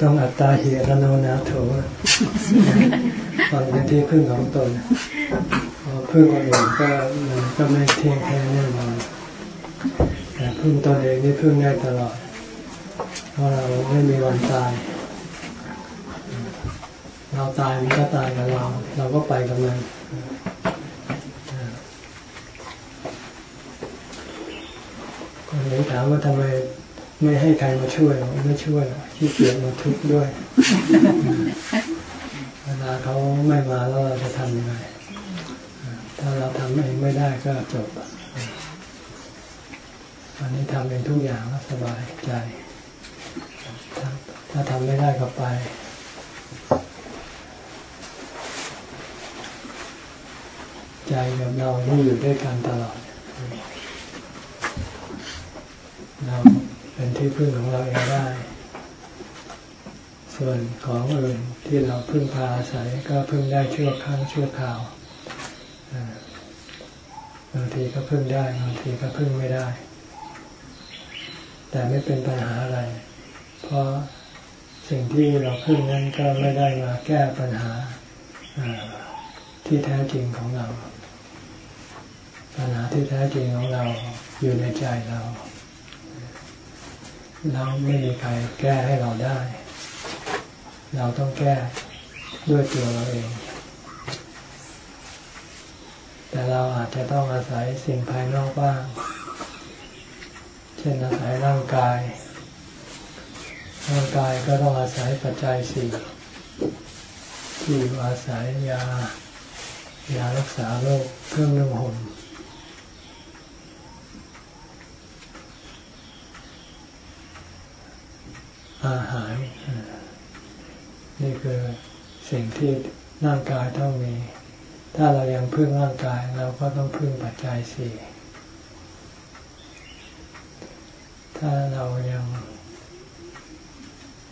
ต้องอัตตาเหิรโนนาโถตอนเป็นที่พึ่งของตนพึ่งคนอื่นก็มันก็ไม่เที่ยงแท้แน่นอนแต่พึ่งตนเองนี่พึ่งได้ตลอด เพราะเราไม่มีวันตาย เราตายมันก็ตายกับเรา เราก็ไปกับมันคนนี้ถามว่าทำไม ไม่ให้ใครมาช่วยไม่ช่วยขี้เกียจมาทุกข์ด้วยเวลาเขาไม่มาแล้วเราจะทำยังไงถ้าเราทำเองไม่ได้ก็จบอันนี้ทำเองทุกอย่างสบายใจ ถ้าทำไม่ได้ก็ไปใจกับเราที่อยู่ด้วยกันตลอดเรา เป็นที่พึ่งของเราเองได้ ส่วนของอื่นที่เราพึ่งพาอาศัยก็พึ่งได้ชั่วครั้งชั่วคราวบางทีก็พึ่งได้บางทีก็พึ่งไม่ได้ แต่ไม่เป็นปัญหาอะไร เพราะสิ่งที่เราพึ่งนั้นก็ไม่ได้มาแก้ปัญหาที่แท้จริงของเรา ปัญหาที่แท้จริงของเราอยู่ในใจเรา เราไม่มีใครแก้ให้เราได้ เราต้องแก้ด้วยตัวเราเอง แต่เราอาจจะต้องอาศัยสิ่งภายนอกบ้าง เช่นอาศัยร่างกาย ร่างกายก็ต้องอาศัยปัจจัยสี่ที่อาศัยยายารักษาโรคเครื่องนุ่งห่ม อาหารนี่คือสิ่งที่ร่างกายต้องมี ถ้าเรายังพึ่งร่างกายเราก็ต้องพึ่งปัจจัยสี่ถ้าเรายัง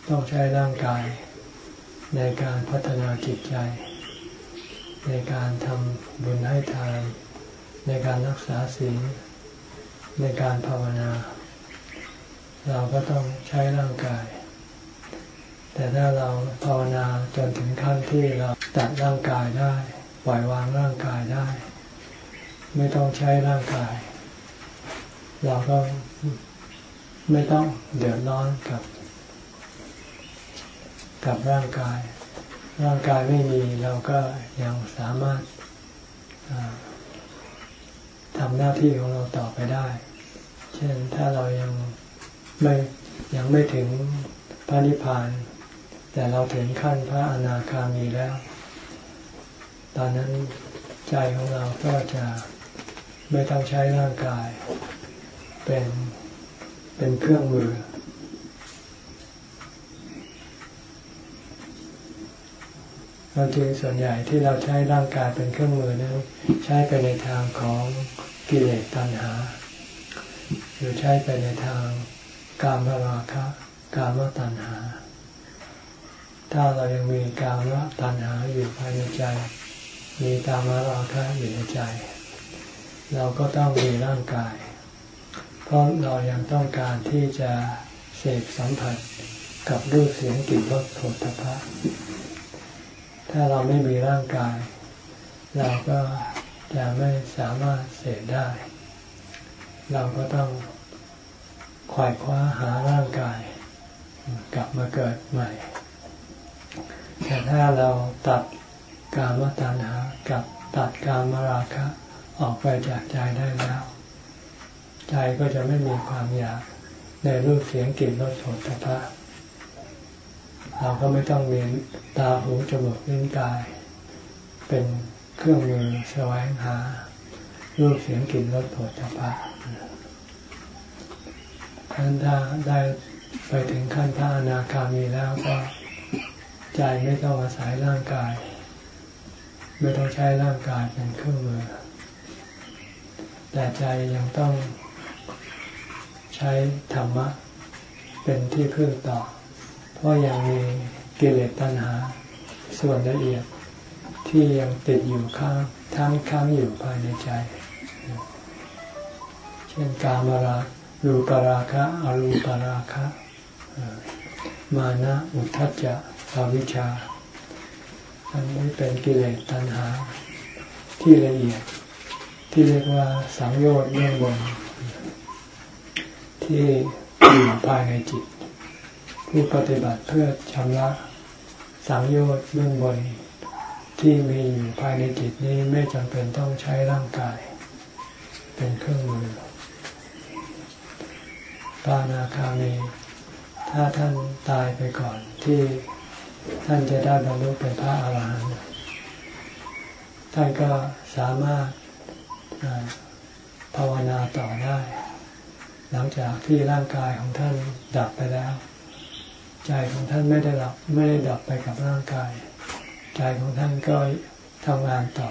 ต้องใช้ร่างกายในการพัฒนาจิตใจ ในการทำบุญให้ทาน ในการรักษาศีลในการภาวนา เราก็ต้องใช้ร่างกาย แต่ถ้าเราภาวนาจนถึงขั้นที่เราตัดร่างกายได้ ปล่อยวางร่างกายได้ ไม่ต้องใช้ร่างกาย เราก็ไม่ต้องเดือดร้อนกับ กับร่างกาย ร่างกายไม่มีเราก็ยังสามารถทำหน้าที่ของเราต่อไปได้ เช่นถ้าเรายังไม่ยังไม่ถึงพระนิพพาน แต่เราถึงขั้นพระอนาคามีแล้ว ตอนนั้นใจของเราก็จะไม่ต้องใช้ร่างกาย เป็นเป็นเครื่องมือ เราจริงส่วนใหญ่ที่เราใช้ร่างกายเป็นเครื่องมือนั้นใช้ไปในทางของกิเลสตัณหาหรือใช้ไปในทางกามราคะ กามตัณหา ถ้าเรายังมีกามตัณหาอยู่ภายในใจ มีกามราคะอยู่ในใจ เราก็ต้องมีร่างกาย เพราะเรายังต้องการที่จะเสพสัมผัสกับรูปเสียงกลิ่นรสโผฏฐะถ้าเราไม่มีร่างกาย เราก็จะไม่สามารถเสพได้ เราก็ต้องขวายคว้าหาร่างกาย กลับมาเกิดใหม่ แต่ถ้าเราตัดกามตัณหากับตัดกามราคะออกไปจากใจได้แล้ว ใจก็จะไม่มีความอยากในรูปเสียงกลิ่นรสผลตภะเราก็ไม่ต้องมีตาหูจมูกลิ้นกาย เป็นเครื่องมือแสวงหา รูปเสียงกลิ่นรสผลตภะท่านถ้าได้ไปถึงขั้นพระอนาคามีแล้วก็ ใจไม่ต้องอาศัยร่างกาย ไม่ต้องใช้ร่างกายเป็นเครื่องมือ แต่ใจยังต้องใช้ธรรมะ เป็นที่พึ่งต่อ เพราะยังมีกิเลสตัณหา ส่วนละเอียดที่ยังติดอยู่ข้างทั้งค้างอยู่ภายในใจ เช่นกามราลูปราคะ อรูปราคะมมานะอุทธัจจะ อวิชชา อันนี้เป็นกิเลสตัณหา ที่ละเอียดที่เรียกว่าสังโยชน์เบื้องบน ที่อยู่ภายในจิต ผู้ปฏิบัติเพื่อชำระสังโยชน์เบื้องบน ที่มีอยู่ภายในจิตนี้ไม่จำเป็นต้องใช้ร่างกาย เป็นเครื่องมือปานาคามี ถ้าท่านตายไปก่อนที่ ท่านจะได้บรรลุเป็นพระอาหารหันต์ท่านก็สามารถภาวนาต่อได้ หลังจากที่ร่างกายของท่านดับไปแล้ว ใจของท่านไม่ได้หลับไม่ได้ดับไปกับร่างกาย ใจของท่านก็ทำงานต่อ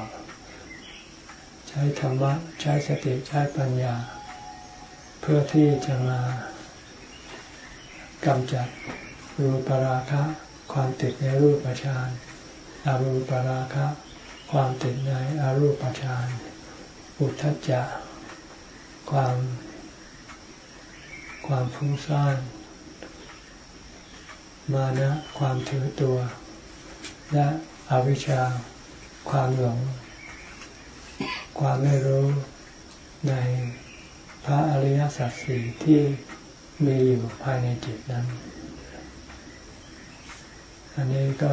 ใช้ธรรมะใช้สติใช้ปัญญา เพื่อที่จะมากำจัดรูปราคะ ความติดในรูปฌานอารูปราคะ ความติดในอารูปฌานอุทธัจจะ ความ ความฟุ้งซ่านมานะ ความถือตัว และอวิชชา ความหลง ความไม่รู้ในพระอริยสัจสี่ที่มีอยู่ภายในจิตนั้น อันนี้ก็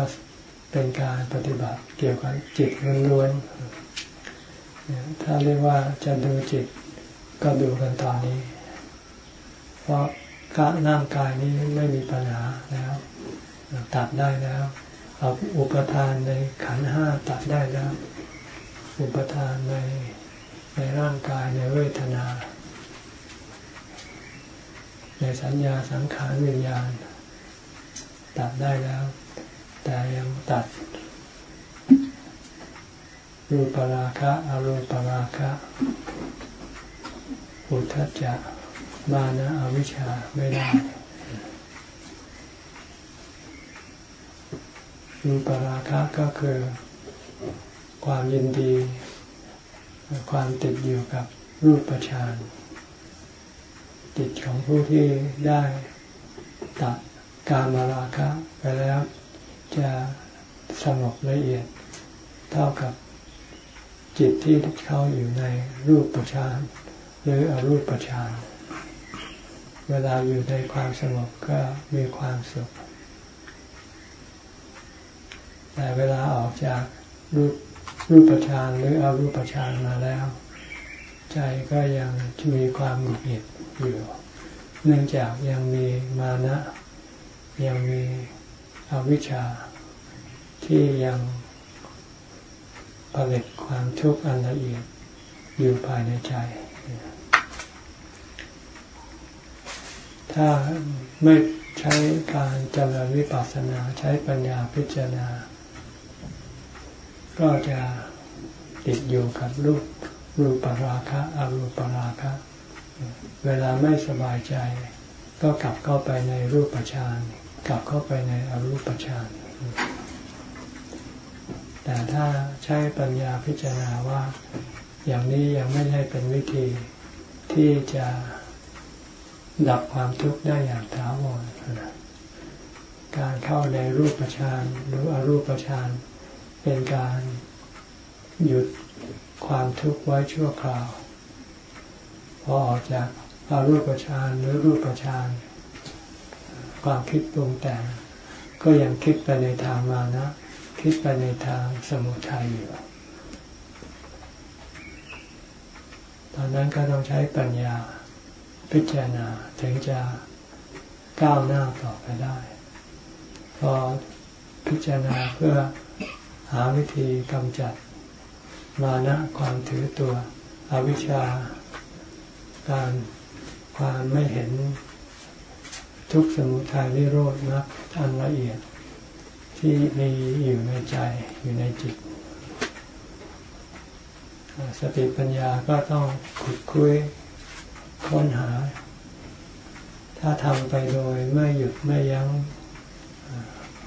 เป็นการปฏิบัติเกี่ยวกับจิตล้วนๆถ้าเรียกว่าจะดูจิตก็ดูกันตอนนี้ เพราะการ่างกายนี้ไม่มีปัญหาแล้วตัดได้แล้วเอาอุปทานในขันห้าตัดได้แล้ว อุปทานในในร่างกายในเวทนา ในสัญญาสังขารวิญญาณ ตัดได้แล้ว แต่ยังตัดรูปราคะอรูปราคะอุทจจะมานะอวิชชาไม่ได้ รูปราคะก็คือความยินดี ความติดอยู่กับรูปฌานจิตของผู้ที่ได้ตัดการมาราคะไปแล้ว จะสงบละเอียดเท่ากับจิตที่เข้าอยู่ในรูปปฌานหรืออรูปปฌานเวลาอยู่ในความสงบก็มีความสุข แต่เวลาออกจากรูปรูปฌานหรืออรูปฌานมาแล้ว ใจก็ยังมีความหงุดหงิดอยู่ เนื่องจากยังมีมานะ ยังมี อวิชชาที่ยังผลิตความทุกข์อันละเอียดอยู่ภายในใจ ถ้าไม่ใช้การเจริญวิปัสสนาใช้ปัญญาพิจารณา ก็จะติดอยู่กับรูปรูปราคะอรูปราคะ เวลาไม่สบายใจ ก็กลับเข้าไปในรูปฌาน กลับเข้าไปในอรูปฌานแต่ถ้าใช้ปัญญาพิจารณาว่า อย่างนี้ยังไม่ใช่เป็นวิธีที่จะดับความทุกข์ได้อย่างถาวรการเข้าในรูปฌานหรืออรูปฌานเป็นการหยุดความทุกข์ไว้ชั่วคราว พอออกจากอารูปฌานหรือรูปฌาน ความคิดปรุงแต่ง ก็ยังคิดไปในทางมานะ คิดไปในทางสมุทัยอยู่ตอนนั้นก็ต้องใช้ปัญญาพิจารณาถึงจะก้าวหน้าต่อไปได้ พอพิจารณาเพื่อหาวิธีกำจัดมานะความถือตัวอวิชชา การความไม่เห็น ทุกสมุทัยนิโรธนักอันละเอียด ที่มีอยู่ในใจอยู่ในจิต สติปัญญาก็ต้องขุดคุยค้นหา ถ้าทำไปโดยไม่หยุดไม่ยัง้ง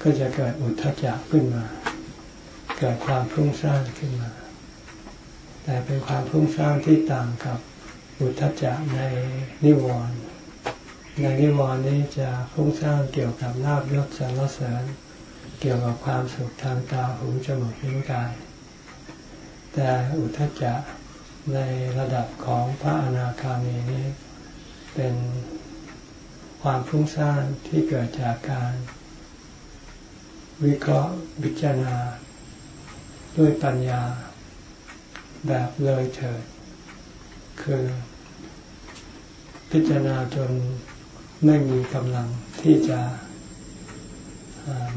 ก็จะเกิดอุทธจักขึ้นมา เกิดความพุ่งสร้างขึ้นมา แต่เป็นความพุ่งสร้างที่ต่างกับอุทธจักในนิวรณ์ ในนิวรณ์นี้จะฟุ้งซ่านเกี่ยวกับลาบยศสรรเสริญ เกี่ยวกับความสุขทางตาหูจมูกลิ้นกาย แต่อุทจจะในระดับของพระอนาคามีนี้ เป็นความฟุ้งซ่านที่เกิดจากการ วิเคราะห์วิจารณา ด้วยปัญญาแบบเลยเถิด คือพิจารณาจน ไม่มีกำลังที่จะ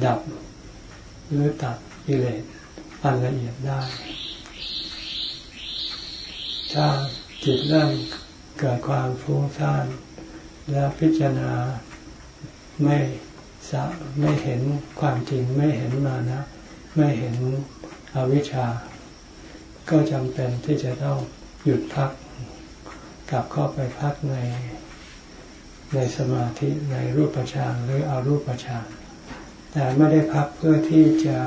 ดับหรือตัดกิเลสอันละเอียดได้ ถ้าจิตเริ่มเกิดความฟุ้งซ่าน แล้วพิจารณาไม่สะไม่เห็นความจริงไม่เห็นมานะ ไม่เห็นอวิชชา ก็จำเป็นที่จะต้องหยุดพัก กลับเข้าไปพักใน ในสมาธิในรูปฌานหรืออารูปฌานแต่ไม่ได้พักเพื่อที่จะ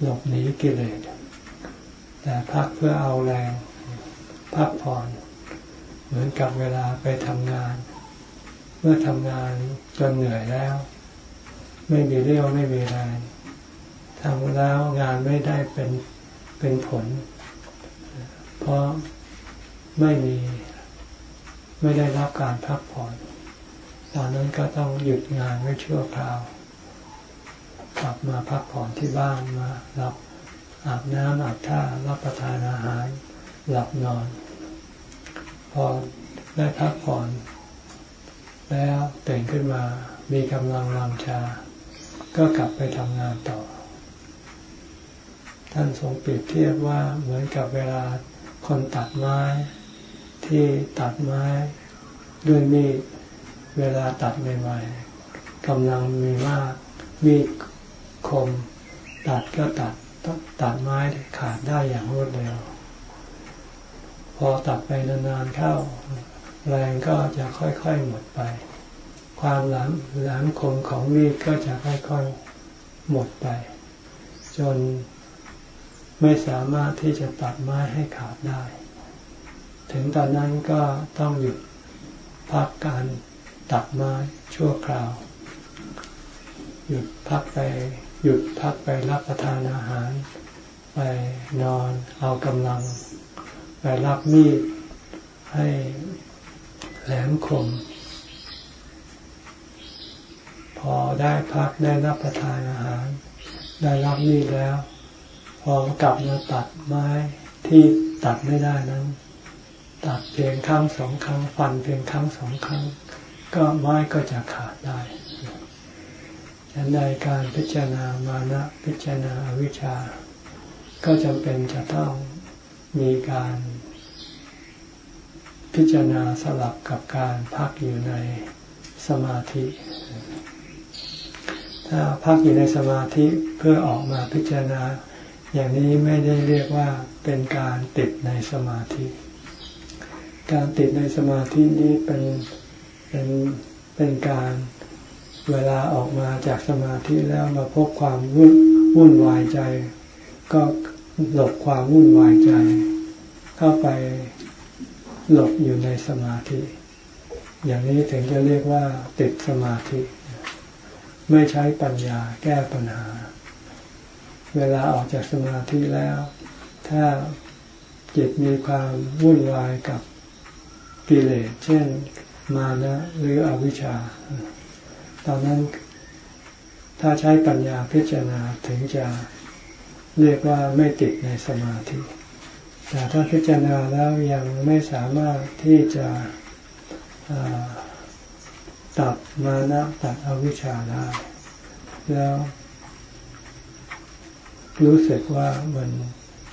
หลบหนีกิเลส แต่พักเพื่อเอาแรงพักผ่อน เหมือนกับเวลาไปทำงาน เมื่อทำงานจนเหนื่อยแล้ว ไม่มีเรี่ยวไม่มีแรงทำแล้วงานไม่ได้เป็นเป็นผล เพราะไม่มีไม่ได้รับการพักผ่อน ตอนนั้นก็ต้องหยุดงานไว้ชั่วคราว กลับมาพักผ่อนที่บ้านมาหลับอาบน้ำอาบท่ารับประทานอาหารหลับนอน พอได้พักผ่อน แล้วตื่นขึ้นมามีกำลังลำชา ก็กลับไปทำงานต่อ ท่านทรงเปรียบเทียบว่าเหมือนกับเวลาคนตัดไม้ ที่ตัดไม้ด้วยมีด เวลาตัดใหม่ๆกำลังมีมากมีคม ตัดก็ตัดตัดไม้ขาดได้อย่างรวดเร็ว พอตัดไปนานๆเข้า แรงก็จะค่อยๆหมดไป ความหลามหลามคมของมีดก็จะค่อยๆหมดไป จนไม่สามารถที่จะตัดไม้ให้ขาดได้ ถึงตอนนั้นก็ต้องหยุดพักการ ตัดไม้ชั่วคราว หยุดพักไป หยุดพักไปรับประทานอาหาร ไปนอนเอากำลัง ไปรับมีดให้แหลมคม พอได้พักได้รับประทานอาหาร ได้รับมีดแล้ว พอกลับมาตัดไม้ที่ตัดไม่ได้นั้น ตัดเพียงครั้งสองครั้งฟันเพียงครั้งสองครั้ง ก็ไม้ก็จะขาดได้ฉันในการพิจารณามานะพิจารณาอวิชชา ก็จำเป็นจะต้องมีการพิจารณาสลับกับการพักอยู่ในสมาธิ ถ้าพักอยู่ในสมาธิเพื่อออกมาพิจารณา อย่างนี้ไม่ได้เรียกว่าเป็นการติดในสมาธิ การติดในสมาธินี้เป็น เป็นเป็นการเวลาออกมาจากสมาธิแล้วมาพบความวุ่นวุ่นวายใจ ก็หลบความวุ่นวายใจ เข้าไปหลบอยู่ในสมาธิ อย่างนี้ถึงจะเรียกว่าติดสมาธิ ไม่ใช้ปัญญาแก้ปัญหา เวลาออกจากสมาธิแล้ว ถ้าจิตมีความวุ่นวายกับกิเลสเช่น มานะหรืออวิชชา ตอนนั้นถ้าใช้ปัญญาพิจารณาถึงจะเรียกว่าไม่ติดในสมาธิ แต่ถ้าพิจารณาแล้วยังไม่สามารถที่จะตัดมานะตัดอวิชชาได้ แล้ว รู้สึกว่ามัน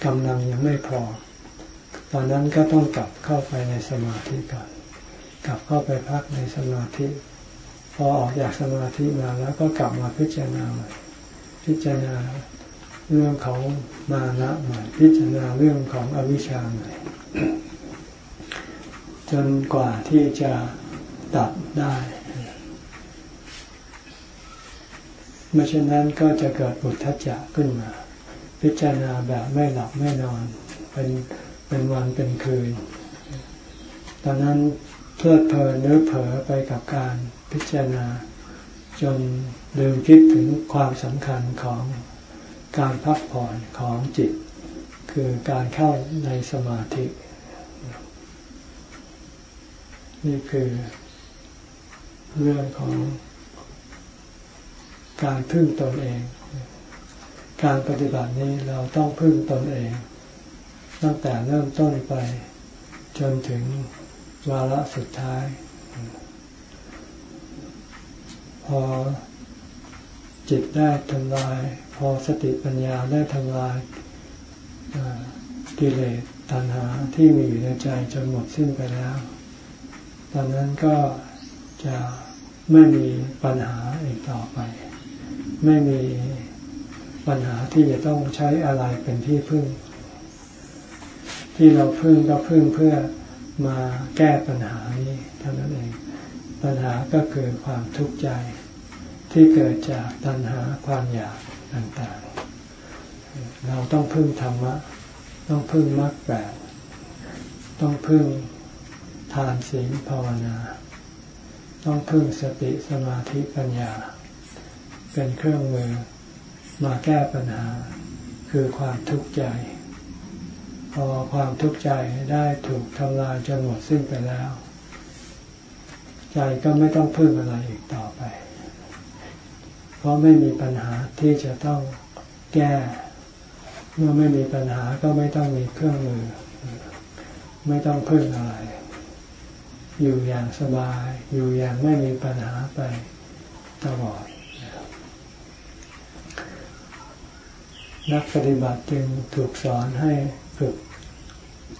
กำลังยังไม่พอ ตอนนั้นก็ต้องกลับเข้าไปในสมาธิก่อน กลับเข้าไปพักในสมาธิ พอออกจากสมาธิมาแล้วก็กลับมาพิจารณาใหม่พิจารณาเรื่องของมานะใหม่พิจารณาเรื่องของอวิชชาใหม่จนกว่าที่จะตัดได้ไม่เช่นนั้นก็จะเกิดปุถะจักขึ้นมา พิจารณาแบบไม่หลับไม่นอน เป็นเป็นวันเป็นคืน ตอนนั้น เพลิดเพลินหรือเผลอไปกับการพิจารณา จนลืมคิดถึงความสำคัญของการพักผ่อนของจิต คือการเข้าในสมาธิ นี่คือเรื่องของการพึ่งตนเอง การปฏิบัตินี้เราต้องพึ่งตนเอง ตั้งแต่เริ่มต้นไปจนถึง วาระสุดท้าย พอจิตได้ทำลาย พอสติปัญญาได้ทำลายกิเลสตัณหาที่มีอยู่ในใจจนหมดสิ้นไปแล้ว ตอนนั้นก็จะไม่มีปัญหาอีกต่อไป ไม่มีปัญหาที่จะต้องใช้อะไรเป็นที่พึ่ง ที่เราพึ่งก็พึ่งเพื่อ มาแก้ปัญหานี้เท่านั้นเอง ปัญหาก็คือความทุกข์ใจที่เกิดจากตัณหาความอยากต่างๆ เราต้องพึ่งธรรมะ ต้องพึ่งมรรคแปดต้องพึ่งทานศีลภาวนา ต้องพึ่งสติสมาธิปัญญา เป็นเครื่องมือมาแก้ปัญหาคือความทุกข์ใจ พอความทุกข์ใจได้ถูกทำลายจนหมดสิ้นไปแล้ว ใจก็ไม่ต้องพึ่งอะไรอีกต่อไป เพราะไม่มีปัญหาที่จะต้องแก้ เมื่อไม่มีปัญหาก็ไม่ต้องมีเครื่องมือ ไม่ต้องพึ่งอะไร อยู่อย่างสบาย อยู่อย่างไม่มีปัญหาไปตลอดนักปฏิบัติจึงถูกสอนให้ฝึก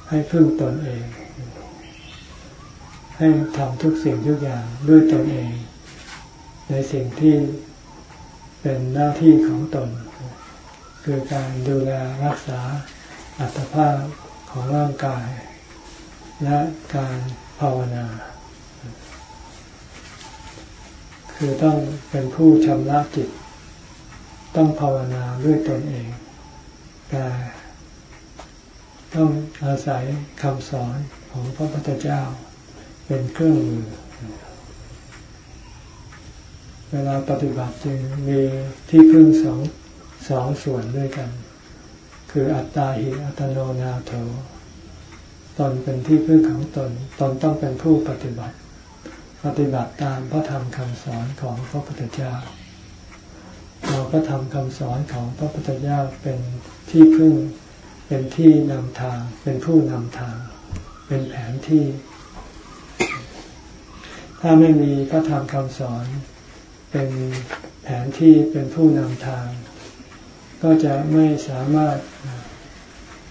ให้พึ่งตนเอง ให้ทำทุกสิ่งทุกอย่างด้วยตนเอง ในสิ่งที่เป็นหน้าที่ของตน คือการดูแลรักษาอัตภาพของร่างกาย และการภาวนา คือต้องเป็นผู้ชำระจิต ต้องภาวนาด้วยตนเองแต่ ต้องอาศัยคำสอนของพระพุทธเจ้า เป็นเครื่องมือ เวลาปฏิบัติจึงมีที่พึ่งสองสองส่วนด้วยกัน คืออัตตาหิอัตโนนาโถตนเป็นที่พึ่งของตน ตนต้องเป็นผู้ปฏิบัติ ปฏิบัติตามพระธรรมคำสอนของพระพุทธเจ้า เราก็ทำคำสอนของพระพุทธเจ้าเป็นที่พึ่ง เป็นที่นำทาง เป็นผู้นำทาง เป็นแผนที่ ถ้าไม่มีพระธรรมคำสอน เป็นแผนที่เป็นผู้นำทาง ก็จะไม่สามารถ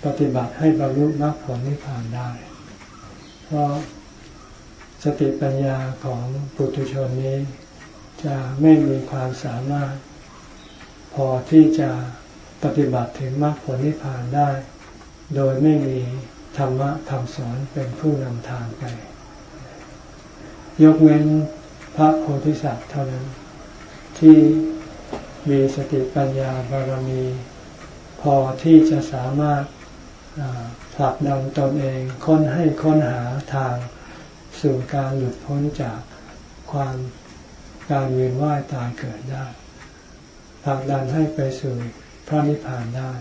ปฏิบัติให้บรรลุมรรคผลนิพพานได้ เพราะสติปัญญาของปุถุชนนี้ จะไม่มีความสามารถ พอที่จะ ปฏิบัติถึงมรรคผลนิพพานได้ โดยไม่มีธรรมะคำสอนเป็นผู้นำทางไป ยกเว้นพระโพธิสัตว์เท่านั้น ที่มีสติปัญญาบารมี พอที่จะสามารถผลักดันตนเองค้นให้ค้นหาทางสู่การหลุดพ้นจากความการเวียนว่ายตายเกิดได้ผลักดันให้ไปสู่ พระนิพพานได้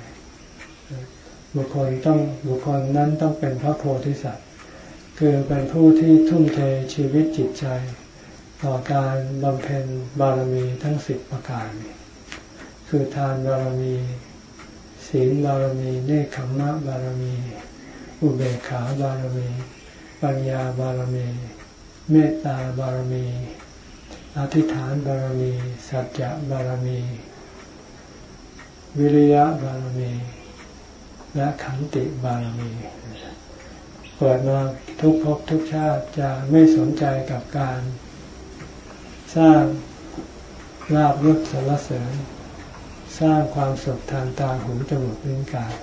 บุคคลต้องบุคคลนั้นต้องเป็นพระโพธิสัตว์ คือเป็นผู้ที่ทุ่มเทชีวิตจิตใจ ต่อการบำเพ็ญบารมีทั้งสิบประการ คือทานบารมี ศีลบารมีเนคขมะบารมี อุเบกขาบารมี ปัญญาบารมี เมตตาบารมี อธิษฐานบารมี สัจจะบารมี วิริยะบารมี และขันติบารมี เปิดมาทุกภพทุกชาติจะไม่สนใจกับการ สร้างลาบยศสารเสริญ สร้างความสุขทางตาหูจมูกลิ้นกาย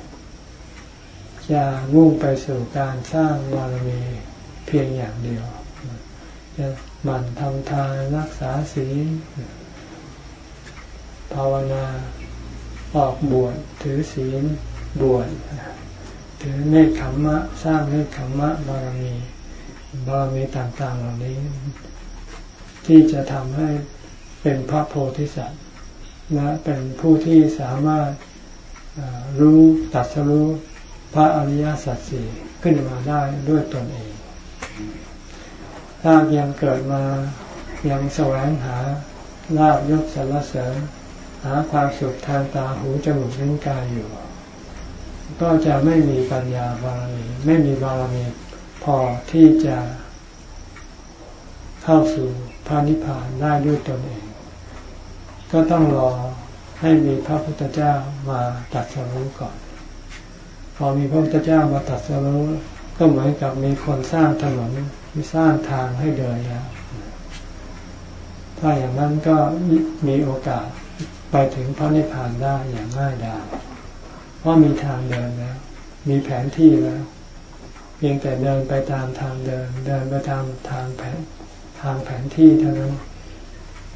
จะมุ่งไปสู่การสร้างบารมีเพียงอย่างเดียวจะหมั่นทำทานรักษาศีลภาวนา ออกบวชถือศีลบวชถือเนคขมมะ สร้างเนคขมมะบารมีบารมีต่างๆเหล่านี้ ที่จะทำให้เป็นพระโพธิสัตว์และเป็นผู้ที่สามารถรู้ตัดสรู้พระอริยสัจสี่ขึ้นมาได้ด้วยตนเอง ถ้ายังเกิดมายังแสวงหาลาบยศสรรเสริญ หาความสุขทางตาหูจมูกลิ้นกายอยู่ ก็จะไม่มีปัญญาบารมีไม่มีบารมีพอที่จะเข้าสู่พระนิพพานได้ด้วยตนเอง ก็ต้องรอให้มีพระพุทธเจ้ามาตัดสรู้ก่อน พอมีพระพุทธเจ้ามาตัดสรู้ก็เหมือนกับมีคนสร้างถนนมีสร้างทางให้เดินแล้ว ถ้าอย่างนั้นก็มีโอกาส ไปถึงพระนิพพานได้อย่างง่ายดายเพราะมีทางเดินแล้ว มีแผนที่แล้ว เพียงแต่เดินไปตามทางเดิน เดินไปตามทางแผนทางแผนที่เท่านั้น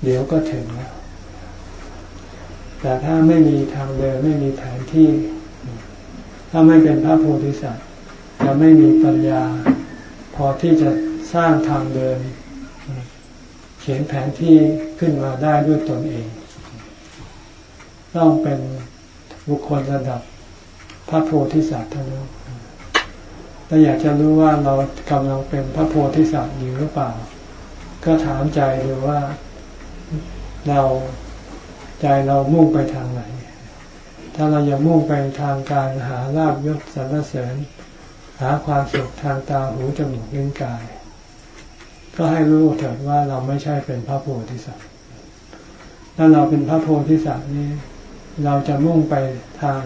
เดี๋ยวก็ถึงแล้ว แต่ถ้าไม่มีทางเดินไม่มีแผนที่ ถ้าไม่เป็นพระโพธิสัตว์จะไม่มีปัญญา พอที่จะสร้างทางเดิน เขียนแผนที่ขึ้นมาได้ด้วยตนเอง ต้องเป็นบุคคลระดับพระโพธิสัตว์เท่านั้นถ้าอยากจะรู้ว่าเรากำลังเป็นพระโพธิสัตว์อยู่หรือเปล่า ก็ถามใจดูว่าเราใจเรามุ่งไปทางไหน ถ้าเรายังมุ่งไปทางการหาลาบยศสรรเสริญ หาความสุขทางตาหูจมูกลิ้นกาย ก็ให้รู้เถิดว่าเราไม่ใช่เป็นพระโพธิสัตว์ ถ้าเราเป็นพระโพธิสัตว์นี้ เราจะมุ่งไปทาง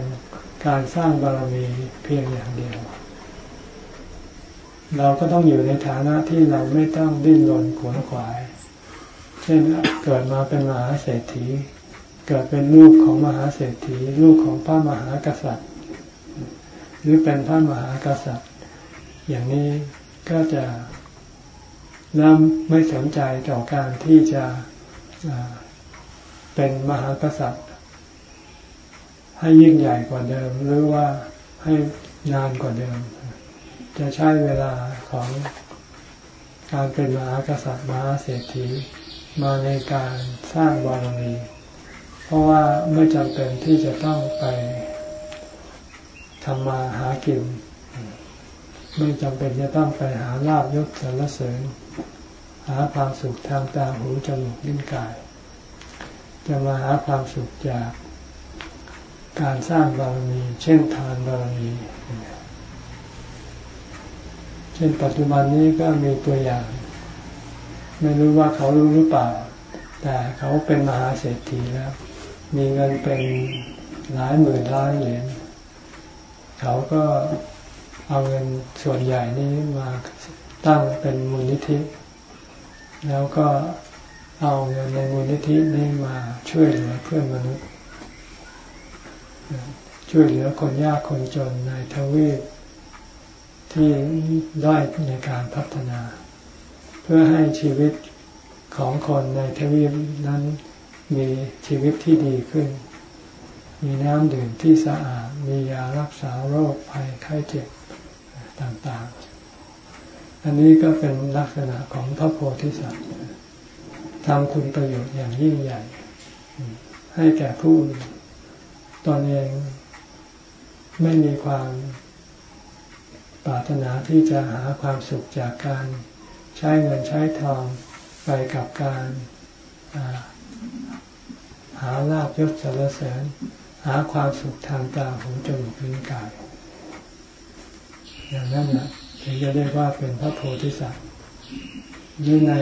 การสร้างบารมีเพียงอย่างเดียว เราก็ต้องอยู่ในฐานะที่เราไม่ต้องดิ้นรนขวนขวาย เช่นเกิดมาเป็นมหาเศรษฐี เกิดเป็นลูกของมหาเศรษฐี ลูกของพระมหากษัตริย์ หรือเป็นพระมหากษัตริย์ อย่างนี้ก็จะเริ่มไม่สนใจต่อการที่จะเป็นมหากษัตริย์ ให้ยิ่งใหญ่กว่าเดิม หรือว่าให้นานกว่าเดิม จะใช้เวลาของการเป็นมหากษัตริย์มหาเศรษฐีมาในการสร้างบารมี เพราะว่าไม่จำเป็นที่จะต้องไปทำมาหากิน ไม่จำเป็นจะต้องไปหาลาบยศสรรเสริญ หาความสุขทางตาหูจมูกลิ้นกาย จะมาหาความสุขจาก การสร้างบารมีเช่นทานบารมีเช่นปัจจุบันนี้ก็มีตัวอย่าง ไม่รู้ว่าเขารู้หรือเปล่า แต่เขาเป็นมหาเศรษฐีแล้ว มีเงินเป็นหลายหมื่นล้านเหรียญเขาก็เอาเงินส่วนใหญ่นี้มาตั้งเป็นมูลนิธิ แล้วก็เอาเงินในมูลนิธินี้มาช่วยเหลือเพื่อนมนุษย์ ช่วยเหลือคนยากคนจนในทวีปที่ด้อยในการพัฒนา เพื่อให้ชีวิตของคนในทวีปนั้นมีชีวิตที่ดีขึ้น มีน้ำดื่มที่สะอาด มียารักษาโรคภัยไข้เจ็บต่างๆ อันนี้ก็เป็นลักษณะของพระโพธิสัตว์ทำคุณประโยชน์อย่างยิ่งใหญ่ ให้แก่ผู้อื่นตนเอง ไม่มีความปรารถนาที่จะหาความสุขจากการใช้เงินใช้ทองไปกับการหาลาบยศสารเสริญ หาความสุขทางตาหูจมูกลิ้นกาย อย่างนั้นนะถึงจะเรียกว่าเป็นพระโพธิสัตว์ยิ่งใน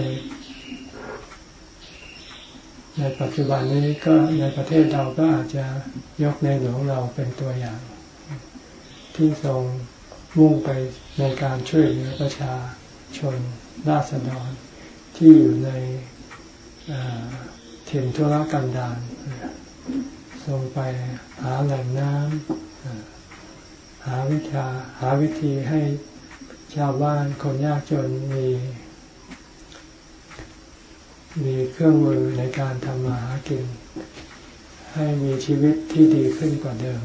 ในปัจจุบันนี้ก็ในประเทศเราก็อาจจะยกในหลวงเราเป็นตัวอย่าง ที่ทรงมุ่งไปในการช่วยเหลือประชาชนราษฎรที่อยู่ในถิ่นทุรกันดารทรงไปหาแหล่งน้ำหาวิชาหาวิธีให้ชาวบ้านคนยากจนมี มีเครื่องมือในการทำมาหากิน ให้มีชีวิตที่ดีขึ้นกว่าเดิม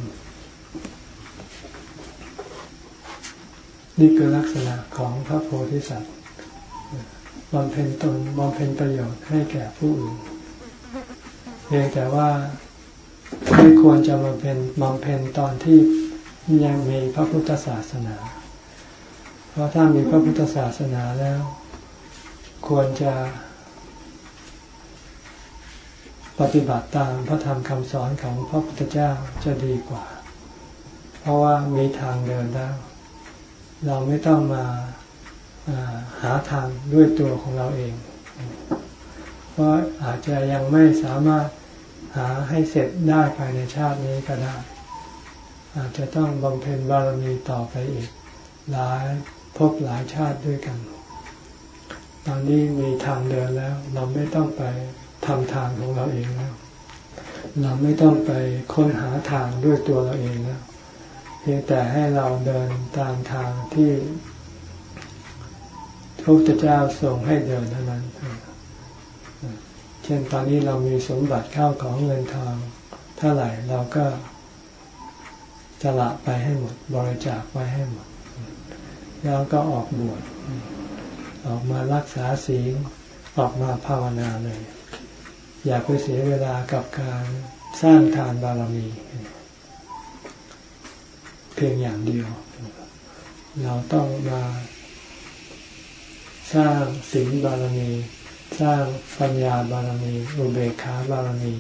นี่คือลักษณะของพระโพธิสัตว์บำเพ็ญตนบำเพ็ญประโยชน์ให้แก่ผู้อื่นเพียงแต่ว่าไม่ควรจะมาเป็นบำเพ็ญตอนที่ยังมีพระพุทธศาสนา เพราะถ้ามีพระพุทธศาสนาแล้ว ควรจะ ปฏิบัติตามพระธรรมคำสอนของพระพุทธเจ้าจะดีกว่า เพราะว่ามีทางเดินแล้ว เราไม่ต้องมาหาทางด้วยตัวของเราเองเพราะอาจจะยังไม่สามารถหาให้เสร็จได้ภายในชาตินี้ก็ได้ อาจจะต้องบำเพ็ญบารมีต่อไปอีก หลายพบหลายชาติด้วยกัน ตอนนี้มีทางเดินแล้ว เราไม่ต้องไปทำทางของเราเองแล้ว เราไม่ต้องไปค้นหาทางด้วยตัวเราเองแล้ว เพียงแต่ให้เราเดินตามทางที่พระพุทธเจ้าทรงให้เดินเท่านั้น เช่นตอนนี้เรามีสมบัติข้าวของเงินทองเท่าไหร่เราก็จะละไปให้หมด บริจาคไปให้หมด แล้วก็ออกบวชออกมารักษาศีลออกมาภาวนาเลย อย่าไปเสียเวลากับการสร้างทานบารมี เพียงอย่างเดียว เราต้องมาสร้างศีลบารมี สร้างปัญญาบารมีอุเบกขาบารมี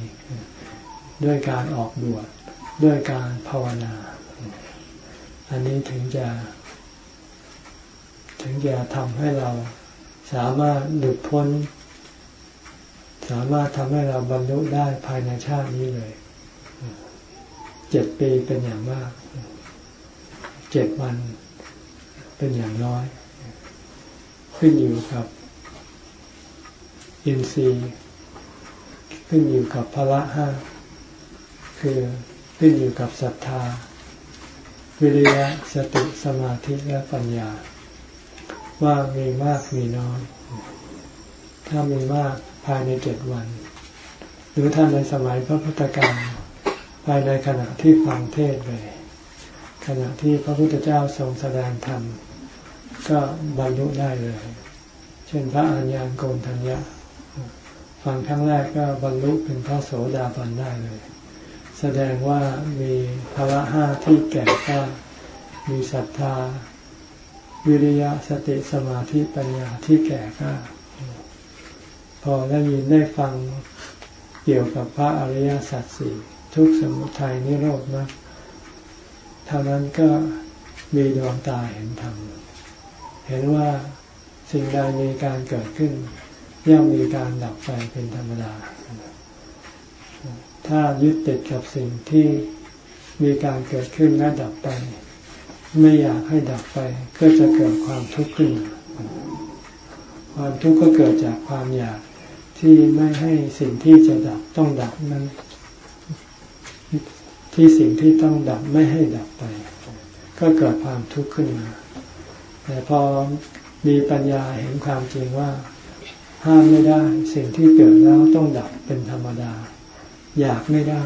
ด้วยการออกบวชด้วยการภาวนา อันนี้ถึงจะ ถึงจะทำให้เราสามารถหลุดพ้น สามารถทำให้เราบรรลุได้ภายในชาตินี้เลย เจ็ดปีเป็นอย่างมาก เจ็ดวัน เป็นอย่างน้อย ขึ้นอยู่กับ อินทรีย์ ขึ้นอยู่กับพละห้า คือขึ้นอยู่กับศรัทธา วิริยะสติสมาธิและปัญญา ว่ามีมากมีน้อย ถ้ามีมากภายในเจ็ดวัน หรือท่านในสมัยพระพุทธการภายในขณะที่ฟังเทศเลย ขณะที่พระพุทธเจ้าทรงแสดงธรรมก็บรรลุได้เลย เช่นพระอัญญาณโกนทัญญาฟังครั้งแรกก็บรรลุเป็นพระโสดาบันได้เลย แสดงว่ามีภาวะห้าที่แก่กล้ามีศรัทธา วิริยะสติสมาธิปัญญาที่แก่กล้าพอได้ยินได้ฟังเกี่ยวกับพระอริยสัจสี่ทุกสมุทัยนิโรธมาก เท่านั้นก็มีดวงตาเห็นธรรม เห็นว่าสิ่งใดมีการเกิดขึ้น ย่อมมีการดับไปเป็นธรรมดา ถ้ายึดติดกับสิ่งที่มีการเกิดขึ้นและดับไป ไม่อยากให้ดับไป ก็จะเกิดความทุกข์ขึ้น ความทุกข์ก็เกิดจากความอยากที่ไม่ให้สิ่งที่จะดับต้องดับนั้น ที่สิ่งที่ต้องดับไม่ให้ดับไป ก็เกิดความทุกข์ขึ้นมา แต่พอมีปัญญาเห็นความจริงว่า ห้ามไม่ได้ สิ่งที่เกิดแล้วต้องดับเป็นธรรมดา อยากไม่ได้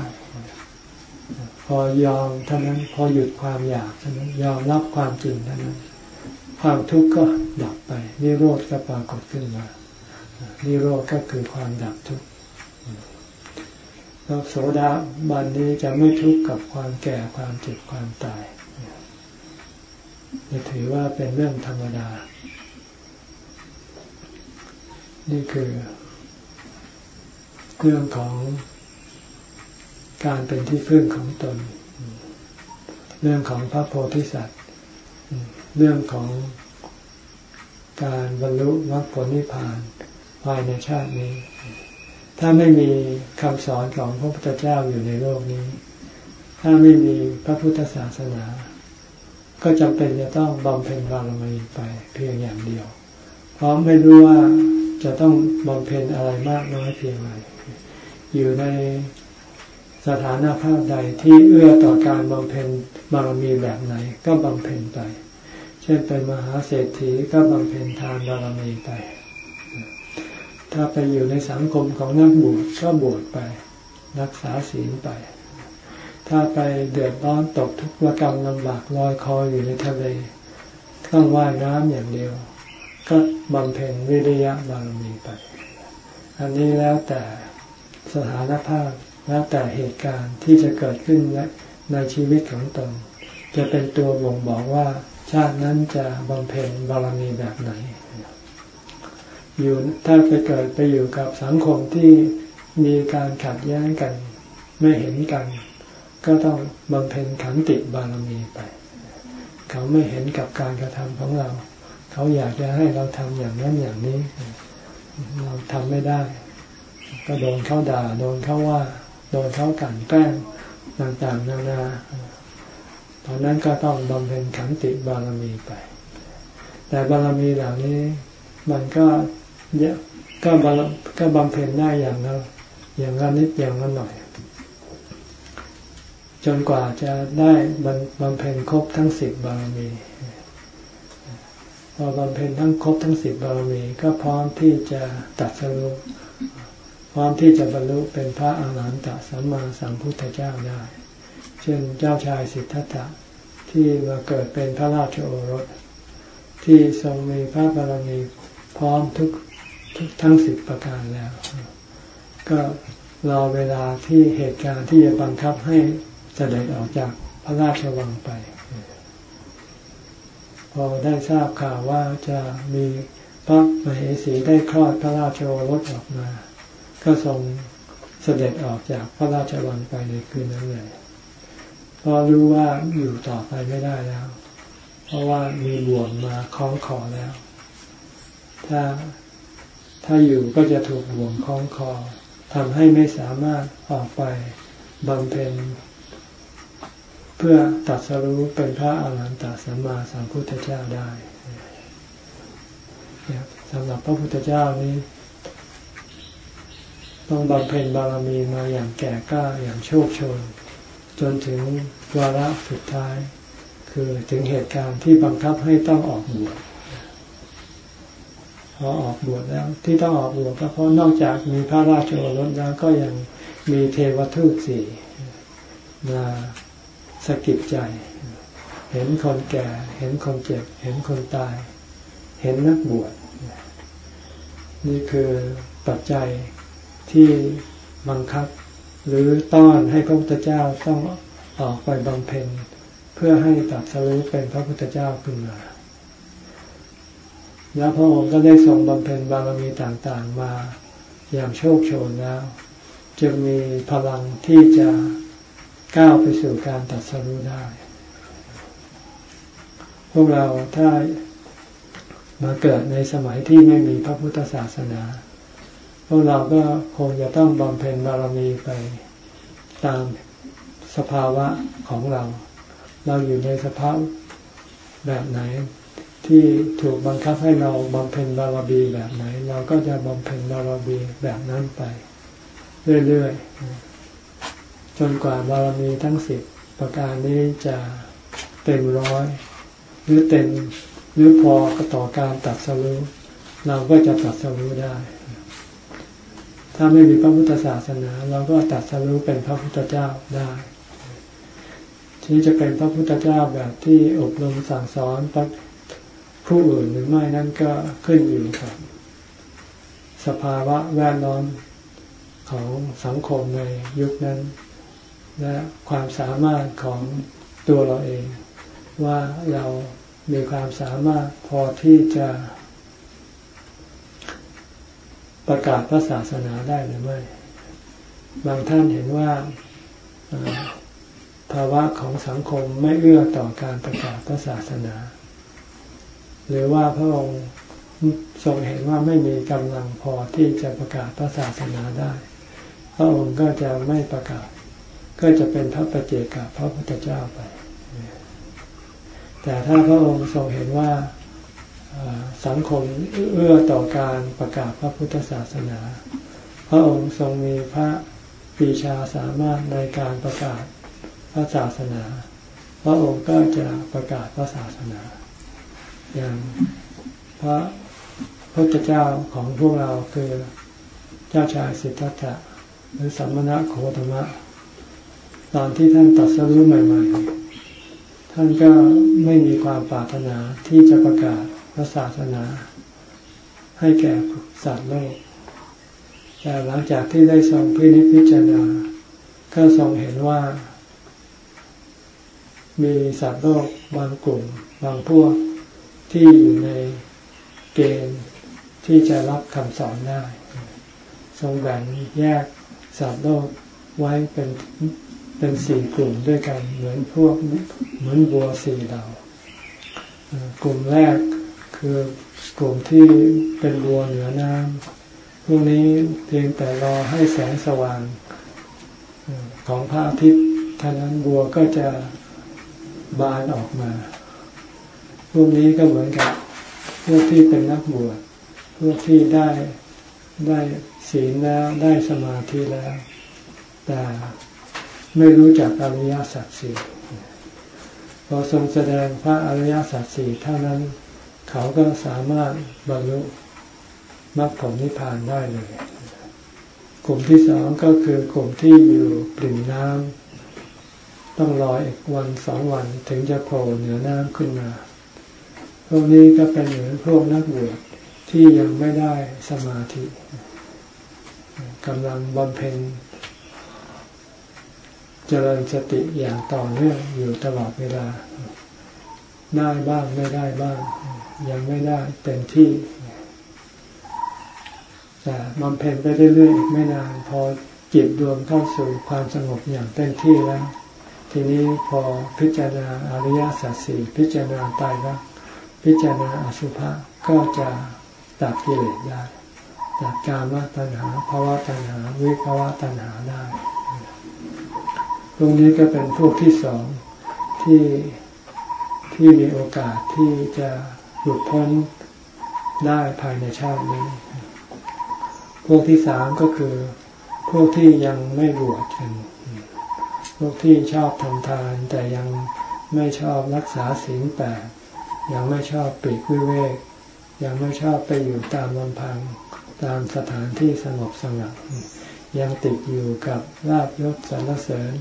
พอยอมเท่านั้น พอหยุดความอยากเท่านั้นยอมรับความจริงเท่านั้น ความทุกข์ก็ดับไปนิโรธก็ปรากฏขึ้นมานิโรธก็คือความดับทุกข์ แล้วโสดาบันนี้จะไม่ทุกข์กับความแก่ความเจ็บความตายจะถือว่าเป็นเรื่องธรรมดา นี่คือเรื่องของการเป็นที่พึ่งของตน เรื่องของพระโพธิสัตว์ เรื่องของการบรรลุมรรคผลนิพพานภายในชาตินี้ ถ้าไม่มีคำสอนของพระพุทธเจ้าอยู่ในโลกนี้ ถ้าไม่มีพระพุทธศาสนา ก็จำเป็นจะต้องบำเพ็ญบารมีไปเพียงอย่างเดียว เพราะไม่รู้ว่าจะต้องบำเพ็ญอะไรมากน้อยเพียงไรอยู่ในสถานภาพใดที่เอื้อต่อการบำเพ็ญบารมีแบบไหน ก็บำเพ็ญไป เช่นเป็นมหาเศรษฐีก็บำเพ็ญทานบารมีไป ถ้าไปอยู่ในสังคมของนักบวชก็บวชไป รักษาศีลไป ถ้าไปเดือดร้อนตกทุกข์ระกรรมลำบากลอยคออยู่ในทะเลต้องว่ายน้ำอย่างเดียว ก็บำเพ็ญวิริยะบารมีไป อันนี้แล้วแต่สถานภาพแล้วแต่เหตุการณ์ที่จะเกิดขึ้นในชีวิตของตน จะเป็นตัวบ่งบอกว่าชาตินั้นจะบำเพ็ญบารมีแบบไหน อยู่ถ้าไปเกิดไปอยู่กับสังคมที่มีการขัดแย้งกัน ไม่เห็นกัน ก็ต้องบำเพ็ญขันติบารมีไป เขาไม่เห็นกับการกระทำของเรา เขาอยากจะให้เราทำอย่างนั้นอย่างนี้ เราทำไม่ได้ ก็โดนเขาด่า โดนเขาว่า โดนเขากั่นแกล้งต่างๆนานาตอนนั้นก็ต้องบำเพ็ญขันติบารมีไป แต่บารมีเหล่านี้มันก็ เยอะก็บารก็บำเพ็ญได้อย่างละอย่างละนิดอย่างละหน่อย จนกว่าจะได้บำเพ็ญครบทั้งสิบบารมีพอบำเพ็ญทั้งครบทั้งสิบบารมีก็พร้อมที่จะตัดสรุปพร้อมที่จะบรรลุเป็นพระอาหารหันตสัมมาสัมพุทธเจ้าได้ เช่นเจ้าชายสิทธัตถะที่มาเกิดเป็นพระราชโอรส ที่ทรงมีพระบารมีพร้อมทุก ทั้งสิบประการแล้ว ก็รอเวลาที่เหตุการณ์ที่จะบังคับให้เสด็จออกจากพระราชวังไป พอได้ทราบข่าวว่าจะมีพระมเหสีได้คลอดพระราชโอรสออกมา ก็ทรงเสด็จออกจากพระราชวังไปในคืนนั้นเลยเพราะรู้ว่าอยู่ต่อไปไม่ได้แล้ว เพราะว่ามีบ่วงมาคล้องคอแล้ว ถ้า ถ้าอยู่ก็จะถูกบ่วงคล้องคอทำให้ไม่สามารถออกไปบำเพ็ญเพื่อตัดสรู้เป็นพระอาหารหันตสัมมาสัมพุทธเจ้าได้สำหรับพระพุทธเจ้านี้ ต้องบำเพ็ญบารมีมาอย่างแก่กล้าอย่างโชคชน จนถึงวาระสุดท้าย คือถึงเหตุการณ์ที่บังคับให้ต้องออกบวช พอออกบวชแล้ว ที่ต้องออกบวชก็เพราะนอกจากมีพระราชโอรสแล้วก็ยังมีเทวทูตสี่มาสกิดใจ เห็นคนแก่ เห็นคนเจ็บ เห็นคนตาย เห็นนักบวชนี่คือปัจจัยที่บังคับ หรือต้อนให้พระพุทธเจ้าต้องออกไปบำเพ็ญเพื่อให้ตัดสรุปเป็นพระพุทธเจ้าขึ้นมา แล้วพระองค์ก็ได้ทรงบำเพ็ญบารมีต่างๆมาอย่างโชคโชนแล้วจึงมีพลังที่จะก้าวไปสู่การตัดสรุปได้ พวกเราถ้ามาเกิดในสมัยที่ไม่มีพระพุทธศาสนา พวกเราก็คงจะต้องบำเพ็ญบารมีไปตามสภาวะของเรา เราอยู่ในสภาพแบบไหน ที่ถูกบังคับให้เราบำเพ็ญบารมีแบบไหน เราก็จะบำเพ็ญบารมีแบบนั้นไป เรื่อยๆจนกว่าบารมีทั้งสิบประการนี้จะเต็มร้อย หรือเต็มหรือพอต่อการตัดสรุปเราก็จะตัดสรุปได้ ถ้าไม่มีพระพุทธศาสนา เราก็ตัดสรู้เป็นพระพุทธเจ้าได้ที่จะเป็นพระพุทธเจ้าแบบที่อบรมสั่งสอน ผู้อื่นหรือไม่นั่นก็ขึ้นอยู่กับ สภาวะแวดล้อมของสังคมในยุคนั้น และความสามารถของตัวเราเอง ว่าเรามีความสามารถพอที่จะประกาศพระศาสนาได้หรือไม่ บางท่านเห็นว่าภาวะของสังคมไม่เอื้อต่อการประกาศพระศาสนา หรือว่าพระองค์ทรงเห็นว่าไม่มีกำลังพอที่จะประกาศพระศาสนาได้ พระองค์ก็จะไม่ประกาศ ก็จะเป็นพระประเจกับพระพุทธเจ้าไป แต่ถ้าพระองค์ทรงเห็นว่าสังคมเอื้อต่อการประกาศพระพุทธศาสนา พระองค์ทรงมีพระปีชาสามารถในการประกาศพระศาสนา พระองค์ก็จะประกาศพระศาสนา อย่างพระพุทธเจ้าของพวกเราคือเจ้าชายสิทธัตถะหรือสัมมณะโคตมะ ตอนที่ท่านตัดสรู้ใหม่ๆ ท่านก็ไม่มีความปรารถนาที่จะประกาศพระศาสนา ให้แก่สัตว์โลก แต่หลังจากที่ได้ทรงพินิจพิจารณา ก็ทรงเห็นว่า มีสัตว์โลกบางกลุ่ม บางพวก ที่อยู่ในเกณฑ์ที่จะรับคำสอนได้ ทรงแบ่งแยกสัตว์โลกไว้เป็นเป็นสี่กลุ่มด้วยกันเหมือนพวกเหมือนบัวสี่เหล่ากลุ่มแรกคือกลุ่มที่เป็นบัวเหนือน้ำพวกนี้เพียงแต่รอให้แสงสว่างของพระอาทิตย์ท่านั้นบัวก็จะบานออกมา วกนี้ก็เหมือนกับพวกที่เป็นนักบวชพวกที่ได้ได้ศีลแล้วได้สมาธิแล้ว แต่ไม่รู้จักอริยสัจสี่พอทรงแสดงพระอริยสัจสี่เท่านั้น เขาก็สามารถบรรลุมรรคผลนิพพานได้เลย กลุ่มที่สองก็คือกลุ่มที่อยู่ปริ่มน้ำต้องรออีกวันสองวันถึงจะโผล่เหนือน้ำขึ้นมา พวกนี้ก็เป็นเหมือนพวกนักบวชที่ยังไม่ได้สมาธิกำลังบำเพ็ญเจริญสติอย่างต่อเนื่องอยู่ตลอดเวลา ได้บ้างไม่ได้บ้าง ยังไม่ได้เต็มที่ แต่บำเพ็ญไปเรื่อยๆไม่นานพอจิตดวงเข้าสู่ความสงบอย่างเต็มที่แล้ว ทีนี้พอพิจารณาอริยสัจสี่พิจารณาตายแล้ว พิจารณาอสุภะก็จะตัดกิเลสได้ตัดกามตัณหาภาวะตัณหาวิภาวะตัณหาได้ตรงนี้ก็เป็นพวกที่สองที่ที่มีโอกาสที่จะหลุดพ้นได้ภายในชาตินี้ พวกที่สามก็คือ พวกที่ยังไม่บวชกัน พวกที่ชอบทำทานแต่ยังไม่ชอบรักษาศีลแปด ยังไม่ชอบปิดวิเวก ยังไม่ชอบไปอยู่ตามลำพังตามสถานที่สงบสงัดยังติดอยู่กับลาบยศสรรเสริญ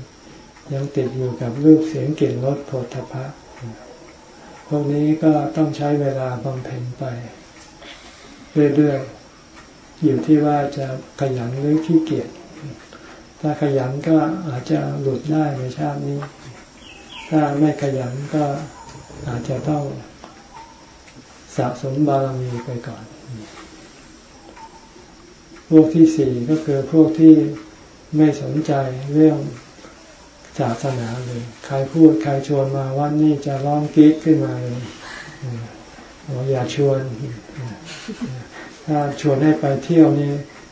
ยังติดอยู่กับรูปเสียงกลิ่นรสโผฏฐพะพวกนี้ก็ต้องใช้เวลาบำเพ็ญไป เรื่อยๆ อยู่ที่ว่าจะขยันหรือขี้เกียจ ถ้าขยันก็อาจจะหลุดได้ในชาตินี้ ถ้าไม่ขยันก็อาจจะต้อง สะสมบารมีไปก่อน พวกที่สี่ก็คือพวกที่ไม่สนใจเรื่องศาสนาเลย ใครพูดใครชวนมาว่านี่จะร้องกี๊ดขึ้นมาเลยบอกอย่าชวน ถ้าชวนให้ไปเที่ยวนี่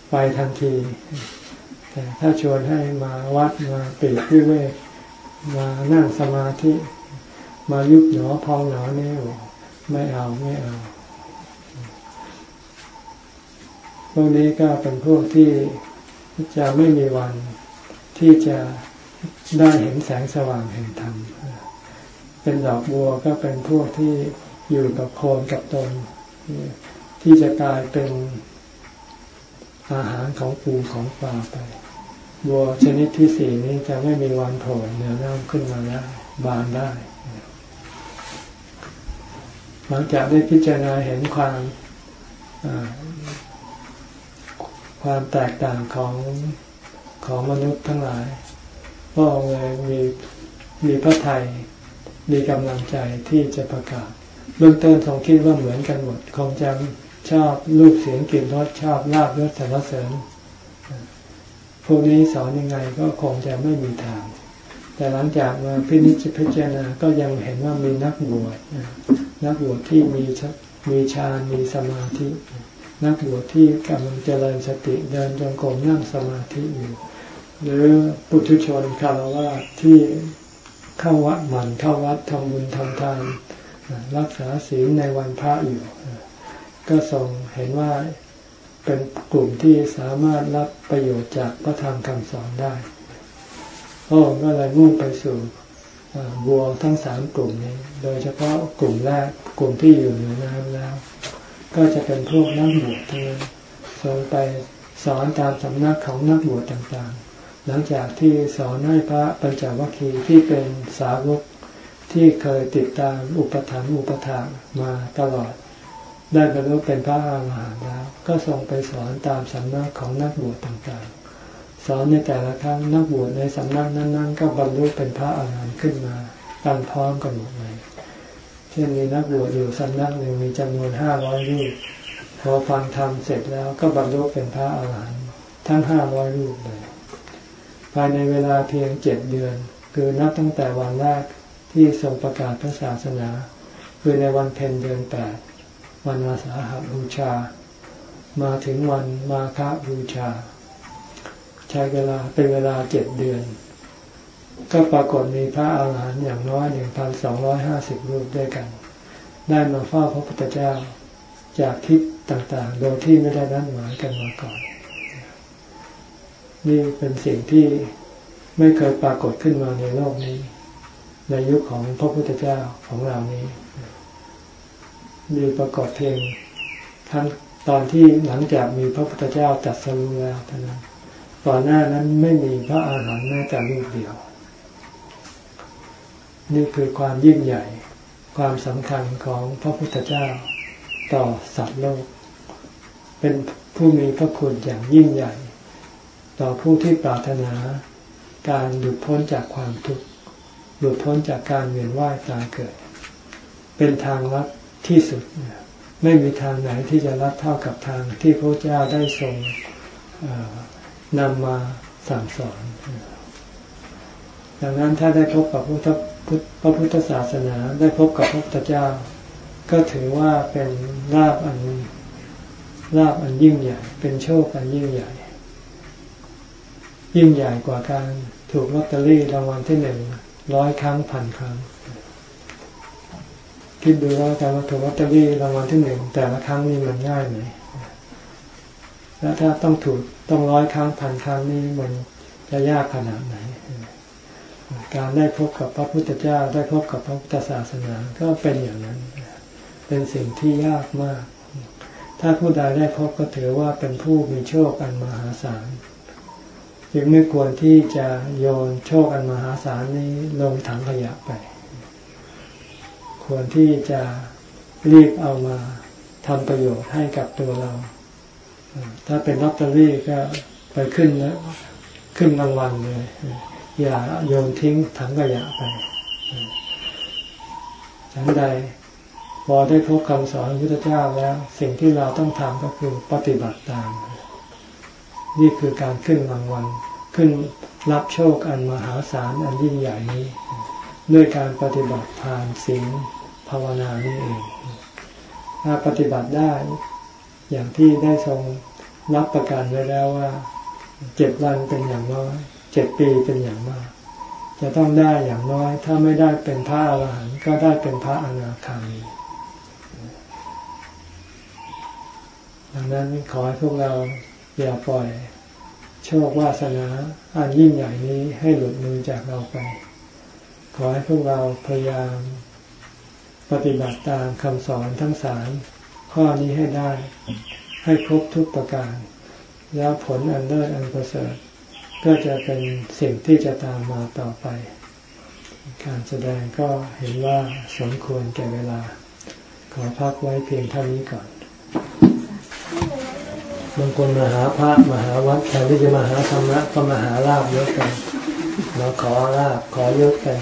ไปทันที แต่ถ้าชวนให้มาวัดมาปีกวิเวกมานั่งสมาธิ มายุบหนอพองหนอนี่ ไม่เอาไม่เอาพวกนี้ก็เป็นพวกที่จะไม่มีวันที่จะได้เห็นแสงสว่างแห่งธรรม เป็นดอกบัวก็เป็นพวกที่อยู่กับโคนกับตน ที่จะกลายเป็นอาหารของปูของปลาไป บัวชนิดที่สี่นี้จะไม่มีวันโผล่เหนือน้ำขึ้นมาแล้วบานได้ หลังจากได้พิจารณาเห็นความความแตกต่างของของมนุษย์ทั้งหลายพระองค์เลยมีมีพระไทยมีกำลังใจที่จะประกาศเบื้องต้นทรงคิดว่าเหมือนกันหมด คงจะชอบรูปเสียงกลิ่นรสชอบลาบรสสรรเสริญพวกนี้สอนยังไงก็คงจะไม่มีทาง แต่หลังจากมาพินิจพิจารณาก็ยังเห็นว่ามีนักบวช นักบวชที่มีมีฌานมีสมาธิ นักบวชที่กำลังเจริญสติเดินจงกรมนั่งสมาธิอยู่ หรือปุถุชนคารวะที่เข้าวัดหมั่นเข้าวัดทำบุญทำทานรักษาศีลในวันพระอยู่ ก็ทรงเห็นว่าเป็นกลุ่มที่สามารถรับประโยชน์จากพระธรรมคำสอนได้พระองค์ก็เลยมุ่งไปสู่ บัวทั้งสามกลุ่มนี้ โดยเฉพาะกลุ่มแรกกลุ่มที่อยู่เหนือน้ำแล้ว ก็จะเป็นพวกนักบวชทั้งนั้นทรงไปสอนตามสำนักของนักบวชต่างๆ หลังจากที่สอนให้พระปัญจวัคคีย์ที่เป็นสาวกที่เคยติดตามอุปถัมภ์อุปถากมาตลอดไได้บรรลุเป็นพระอาหารหันต์แล้ว ก็ทรงไปสอนตามสำนักของนักบวชต่างๆ สอนในแต่ละครั้งนักบวชในสำนักนั้น ๆ ก็บรรลุเป็นพระอาหารหันต์ขึ้นมากันพร้อมกันหมดเลยเช่นมีนักบวชอยู่สำนักหนึ่งมีจำนวนห้าร้อยรูปพอฟังธรรมเสร็จแล้วก็บรรลุเป็นพระอาหารหันต์ทั้งห้าร้อยรูปเลย ภายในเวลาเพียงเจ็ดเดือน คือนับตั้งแต่วันแรกที่ทรงประกาศพระศาสนา คือในวันเพ็ญเดือนแปดวันมาสาหบูชา มาถึงวันมาฆบูชา ช้เวลาเป็นเวลาเจ็ดเดือน ก็ปรากฏมีพระอาหารหันต์อย่างน้อยหนึ่งพันสองร้อยห้าสิบรูปด้วยกัน ได้มาเฝ้าพระพุทธเจ้าจากทิศต่างๆ โดยที่ไม่ได้นัดหมายกันมาก่อน นี่เป็นสิ่งที่ไม่เคยปรากฏขึ้นมาในโลกนี้ ในยุคของพระพุทธเจ้าของเรานี้มีปรากฏเพียงทั้งตอนที่หลังจากมีพระพุทธเจ้าจัดสรุแล้วเท่านั้น ก่อนหน้านั้นไม่มีพระอาหารหันต์แม้แต่รูปเดียว นี่คือความยิ่งใหญ่ความสำคัญของพระพุทธเจ้าต่อสัตว์โลก เป็นผู้มีพระคุณอย่างยิ่งใหญ่ ต่อผู้ที่ปรารถนา การหลุดพ้นจากความทุกข์หลุดพ้นจากการเวียนว่ายตายเกิด เป็นทางลัดที่สุด ไม่มีทางไหนที่จะลัดเท่ากับทางที่พระเจ้าได้ทรง นำมาสั่งสอน ดังนั้นถ้าได้พบกับพระพุทธศาสนาได้พบกับพระพุทธเจ้า ก็ถือว่าเป็นลาบอันลาบอันยิ่งใหญ่ เป็นโชคอันยิ่งใหญ่ ยิ่งใหญ่กว่าการถูกลอตเตอรี่รางวัลที่หนึ่งร้อยครั้งพันครั้ง คิดดูว่าการถูกลอตเตอรี่รางวัลที่หนึ่งแต่ละครั้งนี่มันง่ายไหมแล้วถ้าต้องถูก ต้องร้อยครั้งพันครั้งนี่มันจะยากขนาดไหน การได้พบกับพระพุทธเจ้าได้พบกับพระพุทธศาสนาก็เป็นอย่างนั้น เป็นสิ่งที่ยากมาก ถ้าผู้ใดได้พบก็ถือว่าเป็นผู้มีโชคอันมหาศาลจึงไม่ควรที่จะโยนโชคอันมหาศาลนี้ลงถังขยะไป ควรที่จะรีบเอามาทำประโยชน์ให้กับตัวเรา ถ้าเป็นลอตเตอรี่ก็ไปขึ้นแล้วขึ้นรางวัลเลย อย่าโยนทิ้งถังขยะไปฉันใดพอได้พบคำสอนพุทธเจ้าแล้ว สิ่งที่เราต้องทำก็คือปฏิบัติตาม นี่คือการขึ้นรางวัลขึ้นรับโชคอันมหาศาลอันยิ่งใหญ่นี้ ด้วยการปฏิบัติทานศีลภาวนานี่เอง ถ้าปฏิบัติได้ อย่างที่ได้ทรงรับประกันไว้แล้วว่าเจ็ดวันเป็นอย่างน้อยเจ็ดปีเป็นอย่างมาก จะต้องได้อย่างน้อย ถ้าไม่ได้เป็นพระอรหันต์ก็ได้เป็นพระอนาคามีดังนั้นขอให้พวกเราอย่าปล่อยโชควาสนาอันยิ่งใหญ่นี้ให้หลุดมือจากเราไป ขอให้พวกเราพยายามปฏิบัติตามคำสอนทั้งสาม ข้อนี้ให้ได้ ให้ครบทุกประการ แล้วผลอันเลิศอันประเสริฐก็จะเป็นสิ่งที่จะตามมาต่อไป การแสดงก็เห็นว่าสมควรแก่เวลา ขอพักไว้เพียงเท่านี้ก่อนบางคนมาหาพระมาหาวัดแทนที่จะมาหาธรรมะก็มาหาลาบเยอะกันเราขอลาบขอยศกัน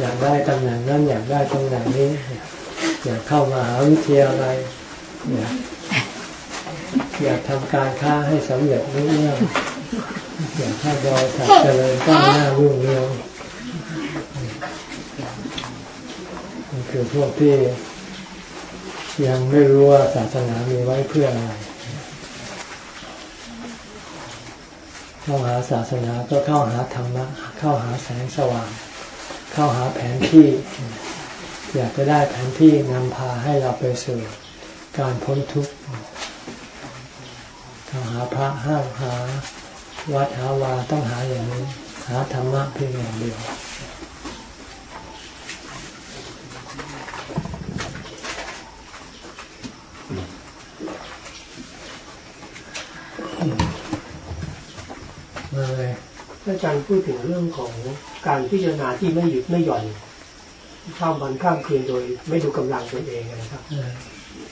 อยากได้ตำแหน่งนั้นอยากได้ตำแหน่งนี้ อยากเข้ามาหาวิทยาลัยอยากอยากทำการค้าให้สำเร็จรุ่งเรืองอยากให้บริษัทเจริญก้าวหน้ารุ่งเรืองนี่คือพวกที่ยังไม่รู้ว่าศาสนามีไว้เพื่ออะไรเข้าหาศาสนาก็เข้าหาธรรมะเข้าหาแสงสว่าง เข้าหาแผนที่ อยากจะได้แผนที่นำพาให้เราไปสู่การพ้นทุกข์เข้าหาพระห้าหาวัดหาวาต้องหาอย่างนี้ หาธรรมะเพียงอย่างเดียว อาจารย์พูดถึงเรื่องของการพิจารณาที่ไม่หยุดไม่หย่อนข้ามวันข้ามคืนโดย ไม่ดูกำลังตัวเองนะครับ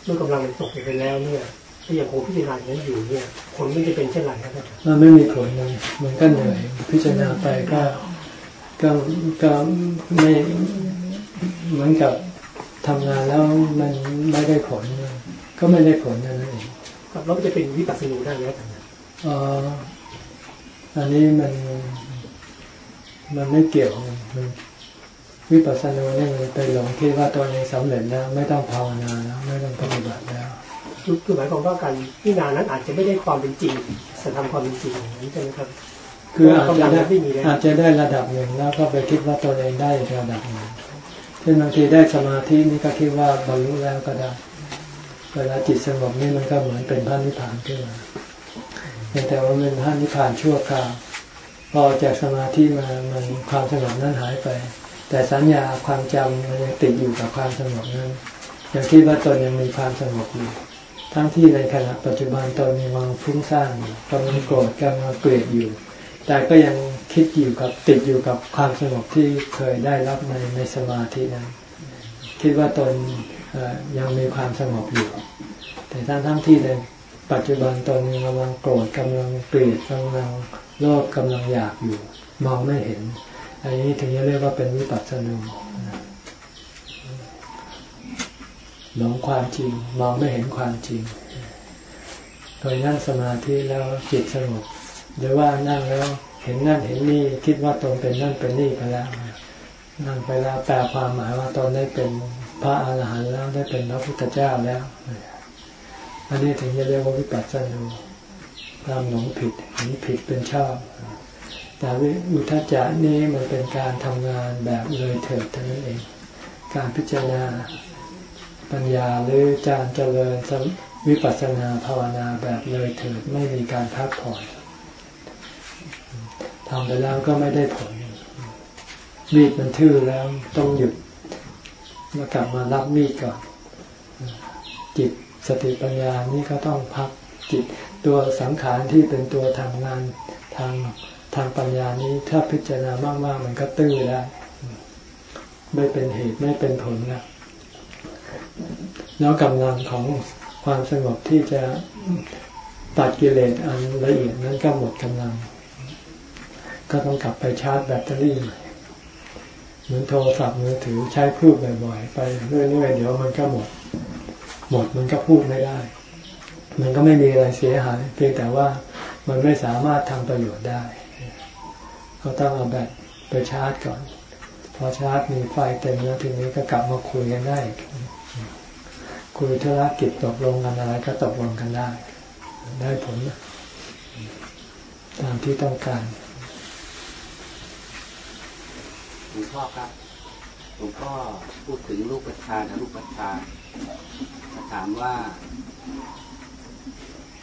เมื่อกำลังมันตกไปแล้วเนี่ยถ้าอย่างผมพิจารณาอย่างนั้นอยู่เนี่ยผลไม่จะเป็นเช่นไรครับมันไม่มีผลเลยมันก็เหนื่อยพิจารณาไปก็ก็ก็ไม่เหมือนกับทำงานแล้วมันไม่ได้ผล ก็ไม่ได้ผลนั่นเองครับแล้วจะเป็นวิปัสสนูได้ไหมอ๋อ อันนี้มันมันไม่เกี่ยวมันวิปัสสนาเนี่ยมันไปหลงคิดว่าตัวเองสำเร็จแล้วไม่ต้องภาวนาแล้วไม่ต้องปฏิบัติแล้วคือหมายความว่าการพิจารณานั้นอาจจะไม่ได้ความเป็นจริงสถานความเป็นจริงนั้นใช่ไหมครับ คืออาจจะได้อาจจะได้ระดับหนึ่งแล้วก็ไปคิดว่าตัวเองได้ระดับหนึ่งเช่นบางทีได้สมาธินี่ก็คิดว่าบรรลุแล้วก็ได้เวลาจิตสงบนี่มันก็เหมือนเป็นพระนิพพานขึ้นมา แต่ว่ามันพระนิพพานชั่วคราวพอจากสมาธิมามันความสงบนั้นหายไป แต่สัญญาความจำมันยังติดอยู่กับความสงบนั้นยังคิดว่าตนยังมีความสงบอยู่ทั้งที่ในขณะปัจจุบันตนมีวางฟุ้งซ่านกำลังโกรธกำลังเกลียดอยู่ แต่ก็ยังคิดอยู่กับติดอยู่กับความสงบที่เคยได้รับในในสมาธินั้น คิดว่าตนยังมีความสงบอยู่ แต่ทั้งทั้งที่ใน ปัจจุบันตอนกำลังโกรธกำลังเกลียดกำลังโลภกำลังอยากอยู่ มองไม่เห็น อันนี้ถึงจะเรียกว่าเป็นวิปัสสนาหลงความจริง มองไม่เห็นความจริง โดยนั่งสมาธิแล้วจิตสงบหรือว่านั่งแล้วเห็นนั่นเห็นนี่คิดว่าตนเป็นนั่นเป็นนี่ไปแล้วนั่งไปแล้วแปลความหมายว่าตนได้เป็นพระอาหารหันต์แล้วได้เป็นพระพุทธเจ้าแล้ว อันนี้ถึงจะเรียกว่าวิปัสสนาความหลงผิดเห็นผิดเป็นชอบแต่วิอุทจจะนี้มันเป็นการทำงานแบบเลยเถิดเท่านั้นเอง การพิจารณาปัญญาหรือจารเจริญวิปัสสนาภาวนาแบบเลยเถิดไม่มีการพักผ่อนทำไปแล้วก็ไม่ได้ผล มีดมันทื่อแล้วต้องหยุดมากลับมารับมีดก่อนจิต สติปัญญานี่ก็ต้องพักจิตตัวสังขารที่เป็นตัวทำงานทางทางปัญญานี้ถ้าพิจารณามากๆมันก็ตื้อได้วไม่เป็นเหตุไม่เป็นผลนะแล้วกำลังของความสงบที่จะตัดกิเลสอันละเอียดนั้นก็หมดกำลัง ก็ต้องกลับไปชาร์จแบตเตอรี่ใหม่เหมือนโทรศัพท์มือถือใช้พูดบ่อยๆ ไปเรื่อยๆเดี๋ยวมันก็หมด หมดมันก็พูดไม่ได้ มันก็ไม่มีอะไรเสียหายเพียงแต่ว่ามันไม่สามารถทำประโยชน์ได้เขาต้องเอาแบตไปชาร์จก่อน พอชาร์จมีไฟเต็มแล้วทีนี้ก็กลับมาคุยกันได้คุยธุรกิจตกลงกันอะไรก็ตกลงกันได้ ได้ผล ตามที่ต้องการหลวงพ่อครับหลวงพ่อพูดถึงรูปฌานอรูปฌาน ถามว่า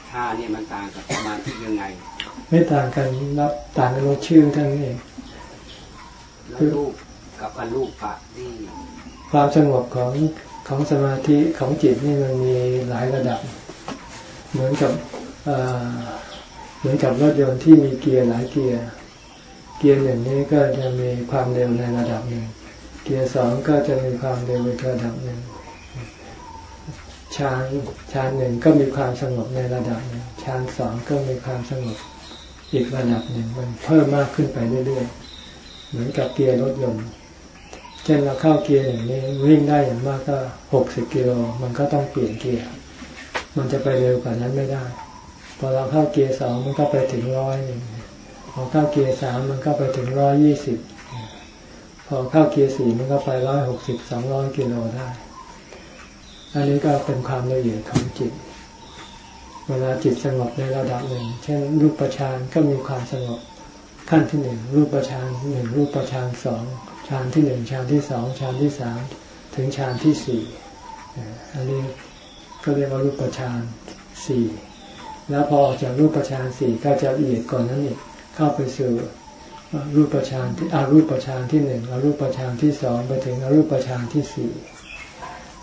ฌานเนี่ยมันต่างกับสมาธิยังไง ไม่ต่างกันนับต่างกันรสชื่อเท่านั้นเองแล้วรูปกับอรูปปะนี่ความสงบของของสมาธิของจิตนี่มันมีหลายระดับ เหมือนกับเหมือนกับรถยนต์ที่มีเกียร์หลายเกียร์เกียร์หนึ่งนี้ก็จะมีความเร็วในระดับหนึ่งเกียร์สองก็จะมีความเร็วในระดับหนึ่ง ชานชานหนึ่งก็มีความสงบในระดับหนึ่งชานสองก็มีความสงบอีกระดับหนึ่งมันเพิ่มมากขึ้นไปเรื่อยๆ เหมือนกับเกียร์รถยนต์เช่นเราเข้าเกียร์อย่างนี้วิ่งได้อย่างมากก็หกสิบกิโลมันก็ต้องเปลี่ยนเกียร์มันจะไปเร็วกว่านั้นไม่ได้ พอเราเข้าเกียร์สองมันก็ไปถึงร้อยหนึ่งพอเข้าเกียร์สามมันก็ไปถึงร้อยยี่สิบพอเข้าเกียร์สี่มันก็ไปร้อยหกสิบสองร้อยกิโลได้ อันนี้ก็เป็นความละเอียดของจิต เวลาจิตสงบในระดับหนึ่ง เช่น รูปประชานก็มีความสงบขั้นที่หนึ่งรูปประชานหนึ่งรูปประชานสองฌานที่หนึ่งฌานที่สองฌานที่สามถึงฌานที่สี่อันนี้ก็เรียกว่ารูปฌานสี่แล้วพอออกจากรูปฌานสี่ก็จะละเอียดก่อนนั้นอีกเข้าไปสู่รูปฌานที่อารูปฌานที่หนึ่งอารูปฌานที่สองไปถึงอารูปฌานที่สี่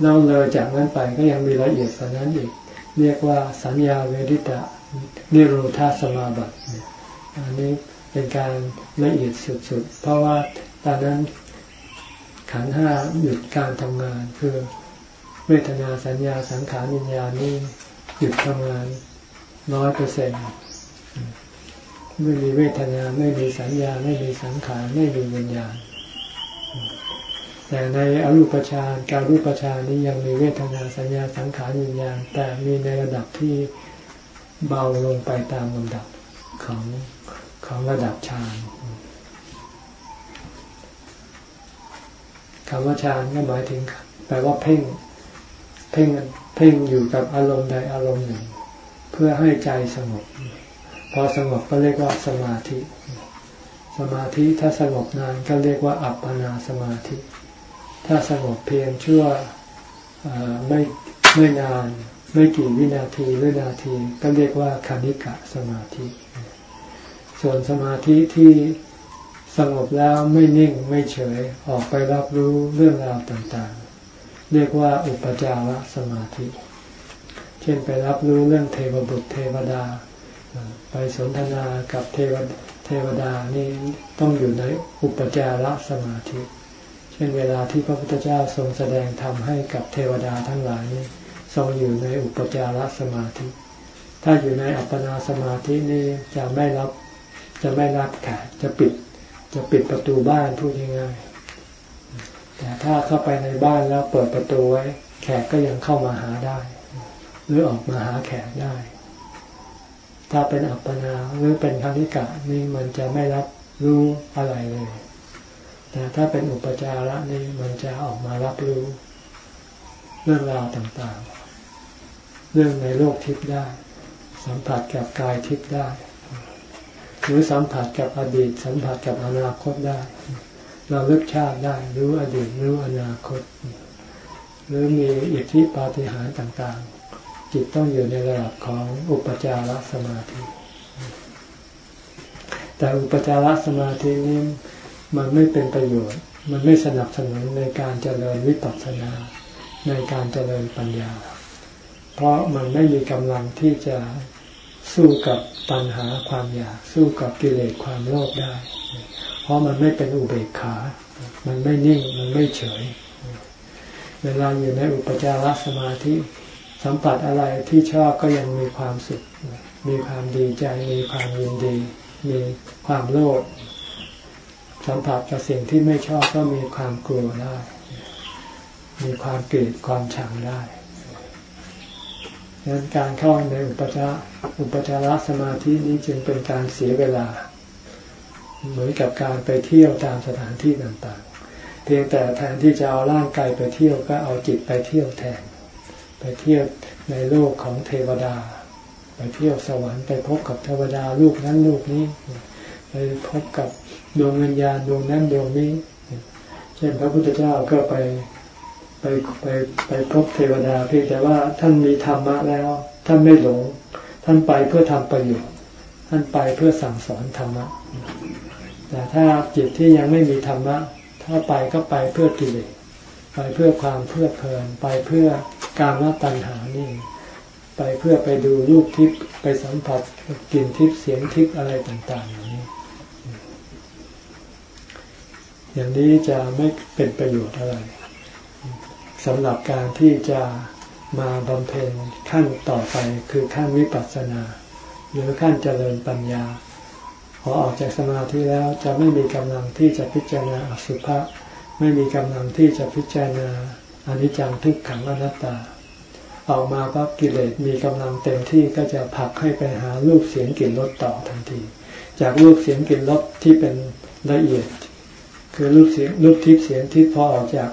เราเลยจากนั้นไปก็ยังมีรายละเอียดกว่านั้นอีก เรียกว่าสัญญาเวดิตะนิโรธาสมาบัติอันนี้เป็นการละเอียดสุดๆ เพราะว่าตอนนั้นขันห้าหยุดการทำงาน คือเวทนาสัญญาสังขารวิญญาณนี่หยุดทำงานน้อยเปอร์เซ็นต์ไม่มีเวทนาไม่มีสัญญา ไม่มีสังขาร ไม่มีวิญญาณ แต่ในอรูปฌานการรูปฌานนี้ยังมีเวทนาสัญญาสังขารวิญญาณแต่มีในระดับที่เบาลงไปตามลำดับของของระดับฌานคำว่าฌานก็หมายถึงแปลว่าเพ่ง เพ่งเพ่งอยู่กับอารมณ์ใดอารมณ์หนึ่ง เพื่อให้ใจสงบ พอสงบก็เรียกว่าสมาธิ สมาธิถ้าสงบนานก็เรียกว่าอัปปนาสมาธิ ถ้าสงบเพียงชั่วไม่ไม่นาน ไม่กี่วินาทีหรือนาที ก็เรียกว่าคณิกะสมาธิ ส่วนสมาธิที่สงบแล้วไม่นิ่งไม่เฉยออกไปรับรู้เรื่องราวต่างๆ เรียกว่าอุปจารสมาธิ เช่นไปรับรู้เรื่องเทวบุตรเทวดา ไปสนทนากับเทวเทวดานี่ต้องอยู่ในอุปจารสมาธิ ช่นเวลาที่พระพุทธเจ้าทรงแสดงธรรมให้กับเทวดาทั้งหลายนี่ทรงอยู่ในอุปจารสมาธิ ถ้าอยู่ในอัปปนาสมาธินี่จะไม่รับจะไม่รับแขกจะปิด จะปิดประตูบ้านพูดง่ายๆแต่ถ้าเข้าไปในบ้านแล้วเปิดประตูไว้ แขกก็ยังเข้ามาหาได้ หรือออกมาหาแขกได้ ถ้าเป็นอัปปนาหรือเป็นคณิกะนี่มันจะไม่รับรู้อะไรเลย แต่ถ้าเป็นอุปจาระนี่มันจะออกมารับรู้เรื่องราวต่างๆ เรื่องในโลกทิพย์ได้ สัมผัสกับกายทิพย์ได้ หรือสัมผัสกับอดีต สัมผัสกับอนาคตได้ เราเลือกชาติได้ รู้อดีตรู้อนาคต หรือมีอิทธิปาฏิหาริย์ต่างๆ จิตต้องอยู่ในระดับของอุปจารสมาธิ แต่อุปจารสมาธินี้ มันไม่เป็นประโยชน์ มันไม่สนับสนุนในการเจริญวิปัสสนา ในการเจริญปัญญา เพราะมันไม่มีกำลังที่จะสู้กับตัณหาความอยาก สู้กับกิเลสความโลภได้ เพราะมันไม่เป็นอุเบกขา มันไม่นิ่ง มันไม่เฉย เวลาอยู่ในอุปจารสมาธิสัมผัสอะไรที่ชอบก็ยังมีความสุข มีความดีใจ มีความยินดี มีความโลภ สัมผัสกับสิ่งที่ไม่ชอบก็มีความกลัวได้ มีความเกลียดความชังได้ดังนั้นการเข้าในอุปจาอุปจารสมาธินี้จึงเป็นการเสียเวลา เหมือนกับการไปเที่ยวตามสถานที่ต่างๆ เพียงแต่แทนที่จะเอาร่างกายไปเที่ยวก็เอาจิตไปเที่ยวแทน ไปเที่ยวในโลกของเทวดา ไปเที่ยวสวรรค์ไปพบกับเทวดาลูกนั้นลูกนี้ ไปพบกับ ดวงวิญญาณดวงนั้นดวงนี้ เช่นพระพุทธเจ้าก็ไปไปไปไปพบเทวดาเพียงแต่ว่าท่านมีธรรมะแล้ว ท่านไม่หลง ท่านไปเพื่อทำประโยชน์ท่านไปเพื่อสั่งสอนธรรมะแต่ถ้าจิตที่ยังไม่มีธรรมะ ถ้าไปก็ไปเพื่อกิเลสไปเพื่อความเพื่อเพลิน ไปเพื่อการละตัณหานี่ ไปเพื่อไปดูรูปทิพย์ไปสัมผัสกลิ่นทิพย์เสียงทิพย์อะไรต่างๆ อย่างนี้จะไม่เป็นประโยชน์อะไรสำหรับการที่จะมาบำเพ็ญขั้นต่อไปคือขั้นวิปัสสนา หรือขั้นเจริญปัญญา พอออกจากสมาธิแล้วจะไม่มีกำลังที่จะพิจารณาอสุภะไม่มีกำลังที่จะพิจารณาอนิจจังทุกขังอนัตตา ออกมาปั๊บกิเลสมีกำลังเต็มที่ก็จะผลักให้ไปหารูปเสียงกลิ่นรสต่อทันที จากรูปเสียงกลิ่นรสที่เป็นละเอียด คือรูปเสียงรูปทิพย์เสียงทิพย์พอออกจาก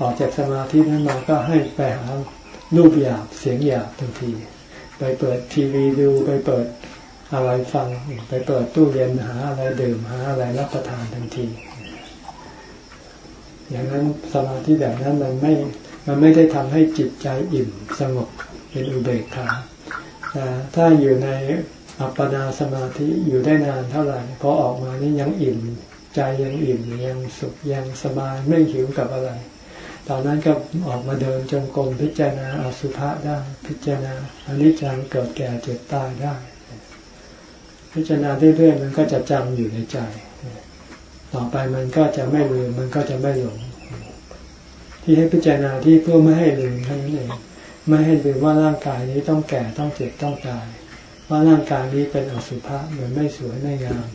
ออกจากสมาธินั้นมาก็ให้ไปหารูปหยาบเสียงหยาบทันที ไปเปิดทีวีดูไปเปิดอะไรฟังไปเปิดตู้เย็นหาอะไรดื่มหาอะไรรับประทานทันที อย่างนั้นสมาธิแบบนั้นมันไม่มันไม่ได้ทำให้จิตใจอิ่มสงบเป็นอุเบกขาแต่ถ้าอยู่ในอัปปนาสมาธิอยู่ได้นานเท่าไหร่พอออกมานี่ยังอิ่ม ใจยังอิ่มยังสุขยังสบายไม่หิวกับอะไร ตอนนั้นก็ออกมาเดินจงกรมพิจารณาอสุภะได้ พิจารณาอนิจจังเกิดแก่เจ็บตายได้ พิจารณาเรื่อยๆมันก็จะจำอยู่ในใจ ต่อไปมันก็จะไม่ลืมมันก็จะไม่หลง ที่ให้พิจารณาที่เพื่อไม่ให้ลืมเท่านั้นเองไม่ให้ลืมว่าร่างกายนี้ต้องแก่ต้องเจ็บต้องตายว่าร่างกายนี้เป็นอสุภะเหมือนไม่สวยไม่งาม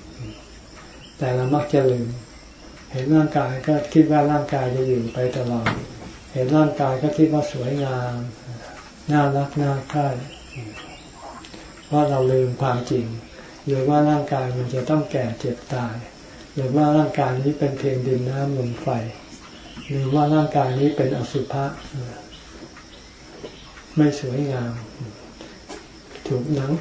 แต่เรามักจะลืม เห็นร่างกายก็คิดว่าร่างกายจะอยู่ไปตลอด เห็นร่างกายก็คิดว่าสวยงาม น่ารักน่าใคร่เพราะเราลืมความจริงหรือว่าร่างกายมันจะต้องแก่เจ็บตาย หรือว่าร่างกายนี้เป็นเพียงดินน้ำลมไฟ หรือว่าร่างกายนี้เป็นอสุภะไม่สวยงาม ถูกหนัง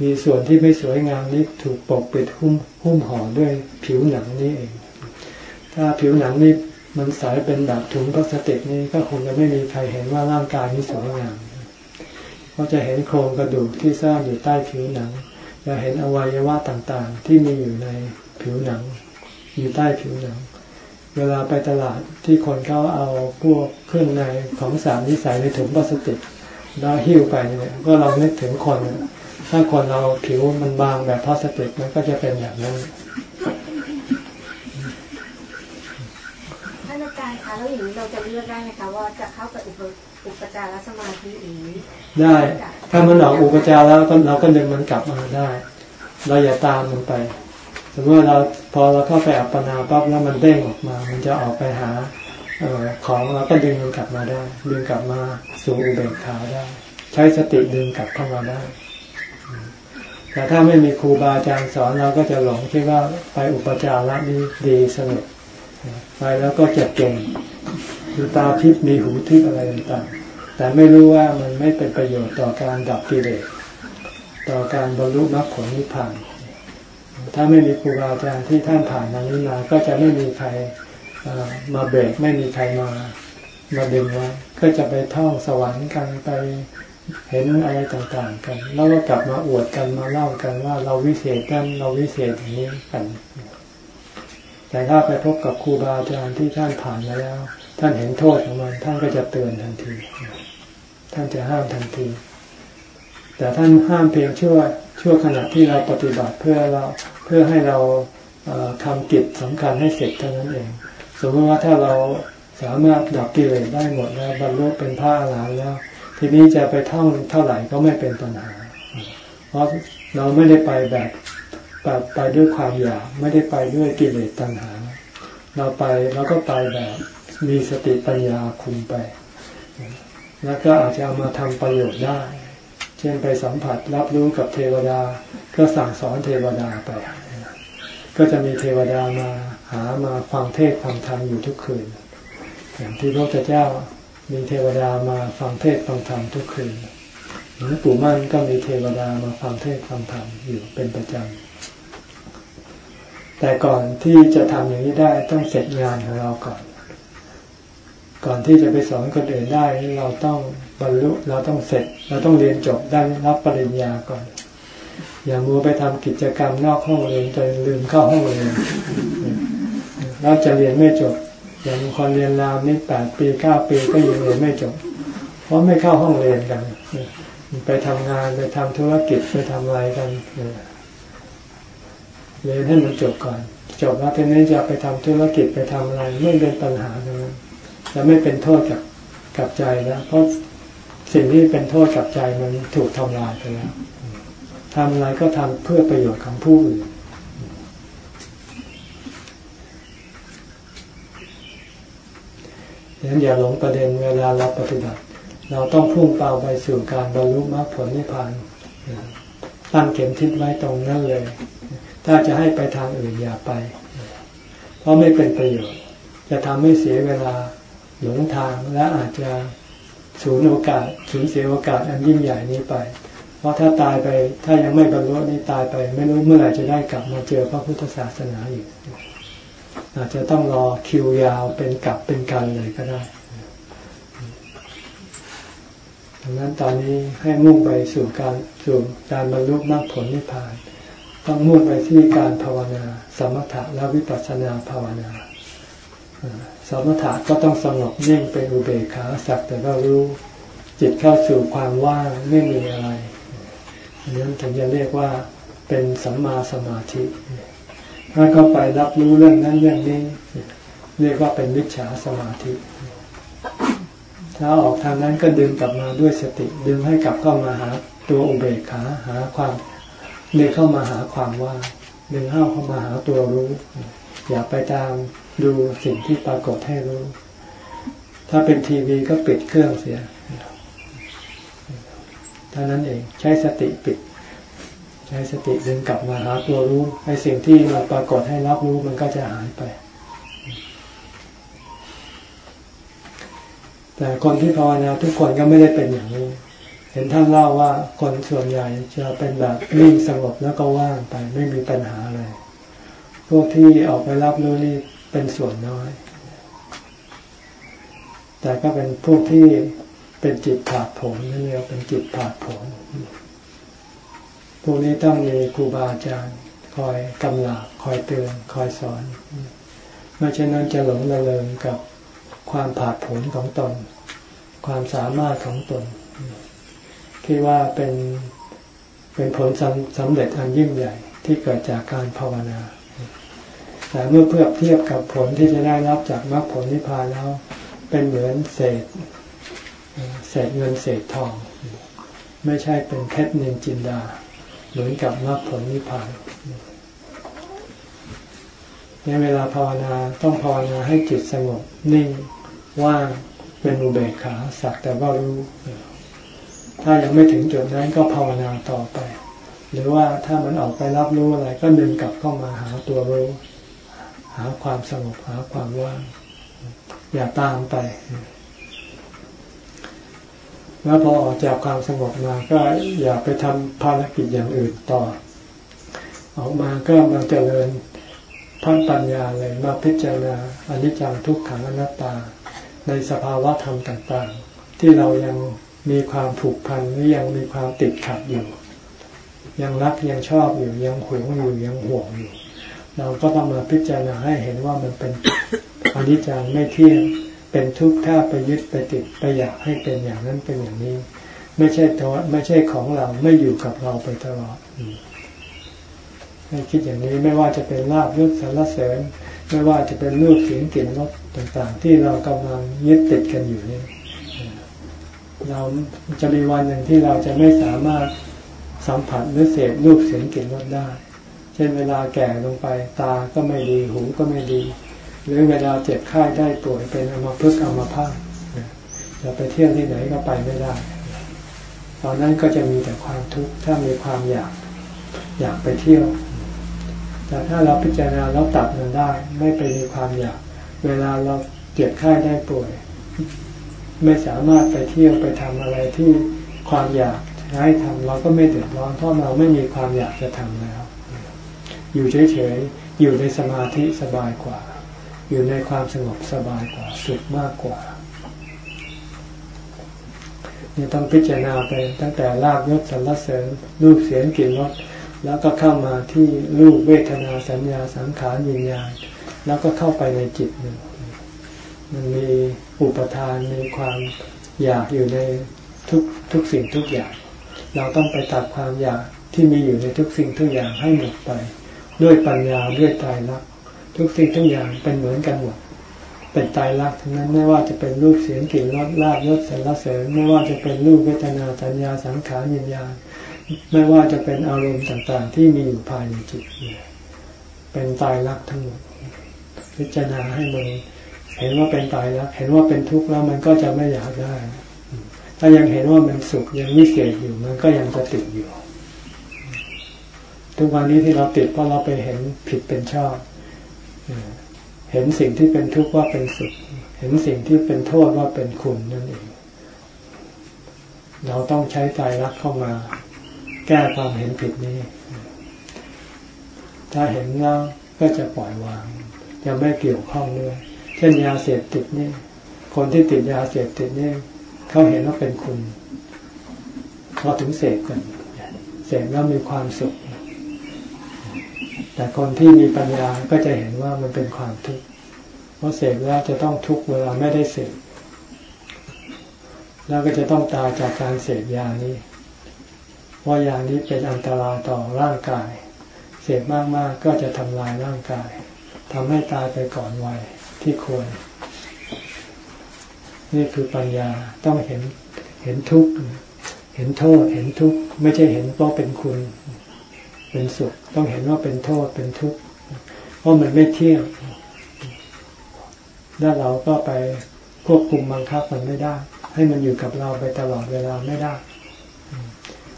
มีส่วนที่ไม่สวยงามนี้ถูกปกปิดหุ้มหุ้มห่อด้วยผิวหนังนี่เอง ถ้าผิวหนังนี่มันใสเป็นแบบถุงพลาสติกนี่ก็คงจะไม่มีใครเห็นว่าร่างกายนี้สวยงามก็จะเห็นโครงกระดูกที่ซ่อนอยู่ใต้ผิวหนัง จะเห็นอวัยวะต่างๆ ที่มีอยู่ในผิวหนัง อยู่ใต้ผิวหนัง เวลาไปตลาดที่คนเขาเอาพวกเครื่องในของสารที่ใส่ในถุงพลาสติกแล้วหิ้วไปเนี่ยก็เรานึกถึงคน ถ้าคนเราผิวมันบางแบบพลาสติกมันก็จะเป็นแบบนั้นท่านอาจารย์คะแล้วอย่างนี้เราจะเลือกได้ไหมคะว่าจะเข้าไปอุปอุปจารสมาธิหรือได้ ถ้ามันออกอุปจารแล้วก็เราก็ดึงมันกลับมาได้ เราอย่าตามมันไป สมมติเราพอเราเข้าไปอัปปนาปั๊บแล้วมันเด้งออกมา มันจะออกไปหาอของเราก็ดึงมันกลับมาได้ ดึงกลับมาสู่อุเบกขาได้ ใช้สติดึงกลับเข้ามาได้ แต่ถ้าไม่มีครูบาอาจารย์สอนเราก็จะหลงคิดว่าไปอุปจาระนี้ดีสนุกไปแล้วก็จะเก่งดูตาทิพย์มีหูทิพย์อะไรต่างๆ แต่ไม่รู้ว่ามันไม่เป็นประโยชน์ต่อการดับกิเลสต่อการบรรลุมรรคผลนิพพาน ถ้าไม่มีครูบาอาจารย์ที่ท่านผ่านทางนี้มาก็จะไม่มีใครมาเบรกไม่มีใครมามาดึงไว้ก็จะไปท่องสวรรค์กันไป เห็นอะไรต่างๆกัน แล้วก็กลับมาอวดกันมาเล่ากันว่าเราวิเศษกันเราวิเศษอย่างนี้กัน แต่ถ้าไปพบกับครูบาอาจารย์ที่ท่านผ่านมาแล้ว ท่านเห็นโทษของมัน ท่านก็จะเตือนทันที ท่านจะห้ามทันที แต่ท่านห้ามเพียงชั่วชั่วขณะที่เราปฏิบัติเพื่อเราเพื่อให้เราทำกิจสำคัญให้เสร็จเท่านั้นเอง สมมติว่าถ้าเราสามารถดับกิเลสได้หมดแล้วบรรลุเป็นพระอรหันต์แล้ว ทีนี้จะไปท่องเท่าไหร่ก็ไม่เป็นปัญหา เพราะเราไม่ได้ไปแบบแบบไปด้วยความอยากไม่ได้ไปด้วยกิเลสตัณหา เราไปเราก็ไปแบบมีสติปัญญาคุมไป แล้วก็อาจจะเอามาทำประโยชน์ได้ เช่นไปสัมผัสรับรู้กับเทวดา ก็สั่งสอนเทวดาไป ก็จะมีเทวดามาหามาฟังเทศฟังธรรมอยู่ทุกคืนอย่างที่พระพุทธเจ้า มีเทวดามาฟังเทศฟังธรรมทุกคืนหลวงปู่มั่นก็มีเทวดามาฟังเทศฟังธรรมอยู่เป็นประจำแต่ก่อนที่จะทำอย่างนี้ได้ต้องเสร็จงานของเราก่อน ก่อนที่จะไปสอนคนอื่นได้เราต้องบรรลุเราต้องเสร็จ เราต้องเรียนจบได้รับปริญญาก่อน อย่ามัวไปทำกิจกรรมนอกห้องเรียนจนลืมเข้าห้องเรียนเราจะเรียนไม่จบ อย่างคนเรียนรามนี่แปดปีเก้าปีก็ยังเรียนไม่จบ เพราะไม่เข้าห้องเรียนกัน ไปทำงานไปทำธุรกิจไปทำอะไรกันเรียนให้มันจบก่อน จบแล้วทีนี้จะไปทำธุรกิจไปทำอะไรไม่เป็นปัญหาเลยจะไม่เป็นโทษกับกับใจแล้ว เพราะสิ่งที่เป็นโทษกับใจมันถูกทำลายไปแล้วทำอะไรก็ทำเพื่อประโยชน์ของผู้อื่น ดังนั้นอย่าหลงประเด็นเวลาเราปฏิบัติ เราต้องพุ่งเป้าไปสู่การบรรลุมรรคผลนิพพานตั้งเข็มทิศไว้ตรงนั้นเลย ถ้าจะให้ไปทางอื่นอย่าไป เพราะไม่เป็นประโยชน์ จะทำให้เสียเวลาหลงทางและอาจจะสูญโอกาสสูญเสียโอกาสอันยิ่งใหญ่นี้ไป เพราะถ้าตายไปถ้ายังไม่บรรลุนี่ตายไป ไม่รู้เมื่อไหร่จะได้กลับมาเจอพระพุทธศาสนาอีก อาจจะต้องรอคิวยาวเป็นกลับเป็นกันเลยก็ได้ดังนั้นตอนนี้ให้มุ่งไปสู่การสู่การบรรลุมรรคผลนิพพาน ต้องมุ่งไปที่การภาวนา สมถะและวิปัสสนาภาวนา สมถะก็ต้องสงบนิ่งเป็นอุเบกขาสักแต่ก็รู้จิตเข้าสู่ความว่างไม่มีอะไรอันนั้นถึงจะเรียกว่าเป็นสัมมาสมาธิ ถ้าเข้าไปรับรู้เรื่องนั้นเรื่องนี้ เรียกว่าเป็นวิชาสมาธิ ถ้าออกทางนั้นก็ดึงกลับมาด้วยสติ ดึงให้กลับเข้ามาหาตัวอุเบกขาหาความดึงเข้ามาหาความว่างดึงเข้าเข้ามาหาตัวรู้ อย่าไปตามดูสิ่งที่ปรากฏให้รู้ ถ้าเป็นทีวีก็ปิดเครื่องเสียเท่านั้นเองใช้สติปิด ใช้สติดึงกลับมาหาตัวรู้ให้สิ่งที่มาปรากฏให้รับรู้มันก็จะหายไป แต่คนที่ภาวนาทุกคนก็ไม่ได้เป็นอย่างนี้ เห็นท่านเล่าว่าคนส่วนใหญ่จะเป็นแบบนิ่งสงบแล้วก็ว่างไปไม่มีปัญหาอะไร พวกที่ออกไปรับรู้นี่เป็นส่วนน้อย แต่ก็เป็นพวกที่เป็นจิตผาดผลนั่นเรียกเป็นจิตผาดผล พวกนี้ต้องมีครูบาอาจารย์คอยกำลาบคอยเตือนคอยสอนไม่เช่นนั้นจะหลงระเริงกับความผาดผลของตน ความสามารถของตนคิดว่าเป็นเป็นผลสำสำเร็จอันยิ่งใหญ่ที่เกิดจากการภาวนาแต่เมื่อเพื่อเทียบกับผลที่จะได้รับจากมรรคผลนิพพานแล้วเป็นเหมือนเศษเศษเงินเศษทอง ไม่ใช่เป็นเพชรนินจินดา เหมือนกับมรรคผลนิพพานในเวลาภาวนาต้องภาวนาให้จิตสงบนิ่งว่างเป็นอุเบกขาสักแต่ว่ารู้ ถ้ายังไม่ถึงจุดนั้นก็ภาวนาต่อไป หรือว่าถ้ามันออกไปรับรู้อะไรก็ดึงกลับเข้ามาหาตัวรู้ หาความสงบหาความว่าง อย่าตามไป แล้วพอออกจากความสงบมาก็อย่าไปทำภารกิจอย่างอื่นต่อ ออกมาก็มาเจริญพันปัญญาเลยมาพิจารณาอนิจจังทุกขังอนัตตา ในสภาวะธรรมต่างๆ ที่เรายังมีความผูกพันหรือยังมีความติดขัดอยู่ ยังรักยังชอบอยู่ยังหวงอยู่ยังห่วงอยู่ เราก็ต้องมาพิจารณาให้เห็นว่ามันเป็นอนิจจังไม่เที่ยง เป็นทุกข์ถ้าไปยึดไปติดไปอยากให้เป็นอย่างนั้นเป็นอย่างนี้ ไม่ใช่ตัวไม่ใช่ของเราไม่อยู่กับเราไปตลอดให้คิดอย่างนี้ไม่ว่าจะเป็นลาบยศสารเสริญ ไม่ว่าจะเป็นรูปเสียงกลิ่นรสต่าง ๆ ที่เรากำลังยึดติดกันอยู่นี่เราจะมีวันหนึ่งที่เราจะไม่สามารถสัมผัสหรือเสพรูปเสียงกลิ่นรสได้ เช่นเวลาแก่ลงไป ตาก็ไม่ดี หูก็ไม่ดี หรือเวลาเจ็บไข้ได้ป่วยเป็นอัมพฤกอัมพาตจะไปเที่ยวที่ไหนก็ไปไม่ได้ ตอนนั้นก็จะมีแต่ความทุกข์ถ้ามีความอยากอยากไปเที่ยว แต่ถ้าเราพิจารณาแล้วตัดมันได้ ไม่ไปมีความอยาก เวลาเราเจ็บไข้ได้ป่วย ไม่สามารถไปเที่ยวไปทำอะไรที่ความอยากให้ทำเราก็ไม่เดือดร้อนเพราะเราไม่มีความอยากจะทำแล้ว อยู่เฉยๆอยู่ในสมาธิสบายกว่า อยู่ในความสงบสบายกว่าสุขมากกว่านี่ต้องพิจารณาไปตั้งแต่ลาบยศสรรเสริญรูปเสียงกลิ่นรสแล้วก็เข้ามาที่รูปเวทนาสัญญาสังขารวิญญาณแล้วก็เข้าไปในจิตหนึ่งมันมีอุปทานมีความอยากอยู่ในทุกทุกสิ่งทุกอย่าง เราต้องไปตัดความอยากที่มีอยู่ในทุกสิ่งทุกอย่างให้หมดไป ด้วยปัญญาด้วยตายรัก ทุกสิ่งทุกอย่างเป็นเหมือนกันหมดเป็นตายรักทั้งนั้นไม่ว่าจะเป็นรูปเสียงกลิ่นรสลาบยศสรรเสริญไม่ว่าจะเป็นรูปเวทนาสัญญาสังขารวิญญาณไม่ว่าจะเป็นอารมณ์ต่างๆ ที่มีอยู่ภายในจิตเป็นตายรักทั้งหมด พิจารณาให้มันเห็นว่าเป็นตายแล้วเห็นว่าเป็นทุกข์แล้วมันก็จะไม่อยากได้ ถ้ายังเห็นว่ามันสุขยังวิเศษอยู่มันก็ยังจะติดอยู่ ทุกวันนี้ที่เราติดเพราะเราไปเห็นผิดเป็นชอบ เห็นสิ่งที่เป็นทุกข์ว่าเป็นสุข เห็นสิ่งที่เป็นโทษว่าเป็นคุณนั่นเอง เราต้องใช้ใจรักเข้ามา แก้ความเห็นผิดนี้ ถ้าเห็นแล้วก็จะปล่อยวาง จะไม่เกี่ยวข้องด้วยเช่นยาเสพติดนี่ คนที่ติดยาเสพติดนี่เขาเห็นว่าเป็นคุณเขาถึงเสพกัน เสพแล้วมีความสุข แต่คนที่มีปัญญาก็จะเห็นว่ามันเป็นความทุกข์เพราะเสพแล้วจะต้องทุกข์เวลาไม่ได้เสพแล้วก็จะต้องตายจากการเสพยานี้เพราะยานี้เป็นอันตรายต่อร่างกาย เสพมากๆก็จะทำลายร่างกายทำให้ตายไปก่อนวัยที่ควร นี่คือปัญญาต้องเห็นเห็นทุกข์เห็นโทษเห็นทุกข์ไม่ใช่เห็นเพราะเป็นคุณ เป็นสุข ต้องเห็นว่าเป็นโทษเป็นทุกข์เพราะมันไม่เที่ยงแล้วเราก็ไปควบคุมบังคับมันไม่ได้ ให้มันอยู่กับเราไปตลอดเวลาไม่ได้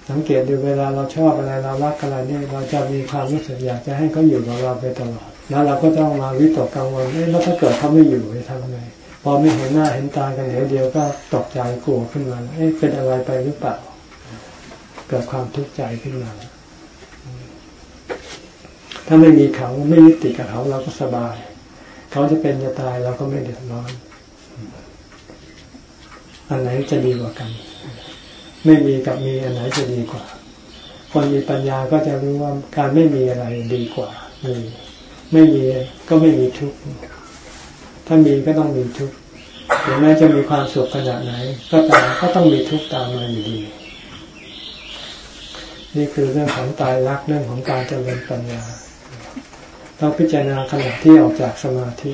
สังเกตดูเวลาเราชอบอะไรเรารักอะไรเนี่ยเราจะมีความรู้สึกอยากจะให้เขาอยู่กับเราไปตลอด แล้วเราก็ต้องมาวิตกกังวลแล้วถ้าเกิดเขาไม่อยู่จะทำไงพอไม่เห็นหน้าเห็นตากันเดี๋ยวเดียวก็ตกใจกลัวขึ้นมาเอ๊ะเป็นอะไรไปหรือเปล่า เกิดความทุกข์ใจขึ้นมา ถ้าไม่มีเขาไม่ยึดติดกับเขาเราก็สบาย เขาจะเป็นจะตายเราก็ไม่เดือดร้อน อันไหนจะดีกว่ากัน ไม่มีกับมีอันไหนจะดีกว่า คนมีปัญญาก็จะรู้ว่าการไม่มีอะไรดีกว่ามีไม่มีก็ไม่มีทุกข์ถ้ามีก็ต้องมีทุกข์ถึงแม้จะมีความสุขขนาดไหน ก็ตามก็ต้องมีทุกข์ตามมาอยู่ดีนี่คือเรื่องของตายรักเรื่องของการเจริญปัญญา ต้องพิจารณาขณะที่ออกจากสมาธิ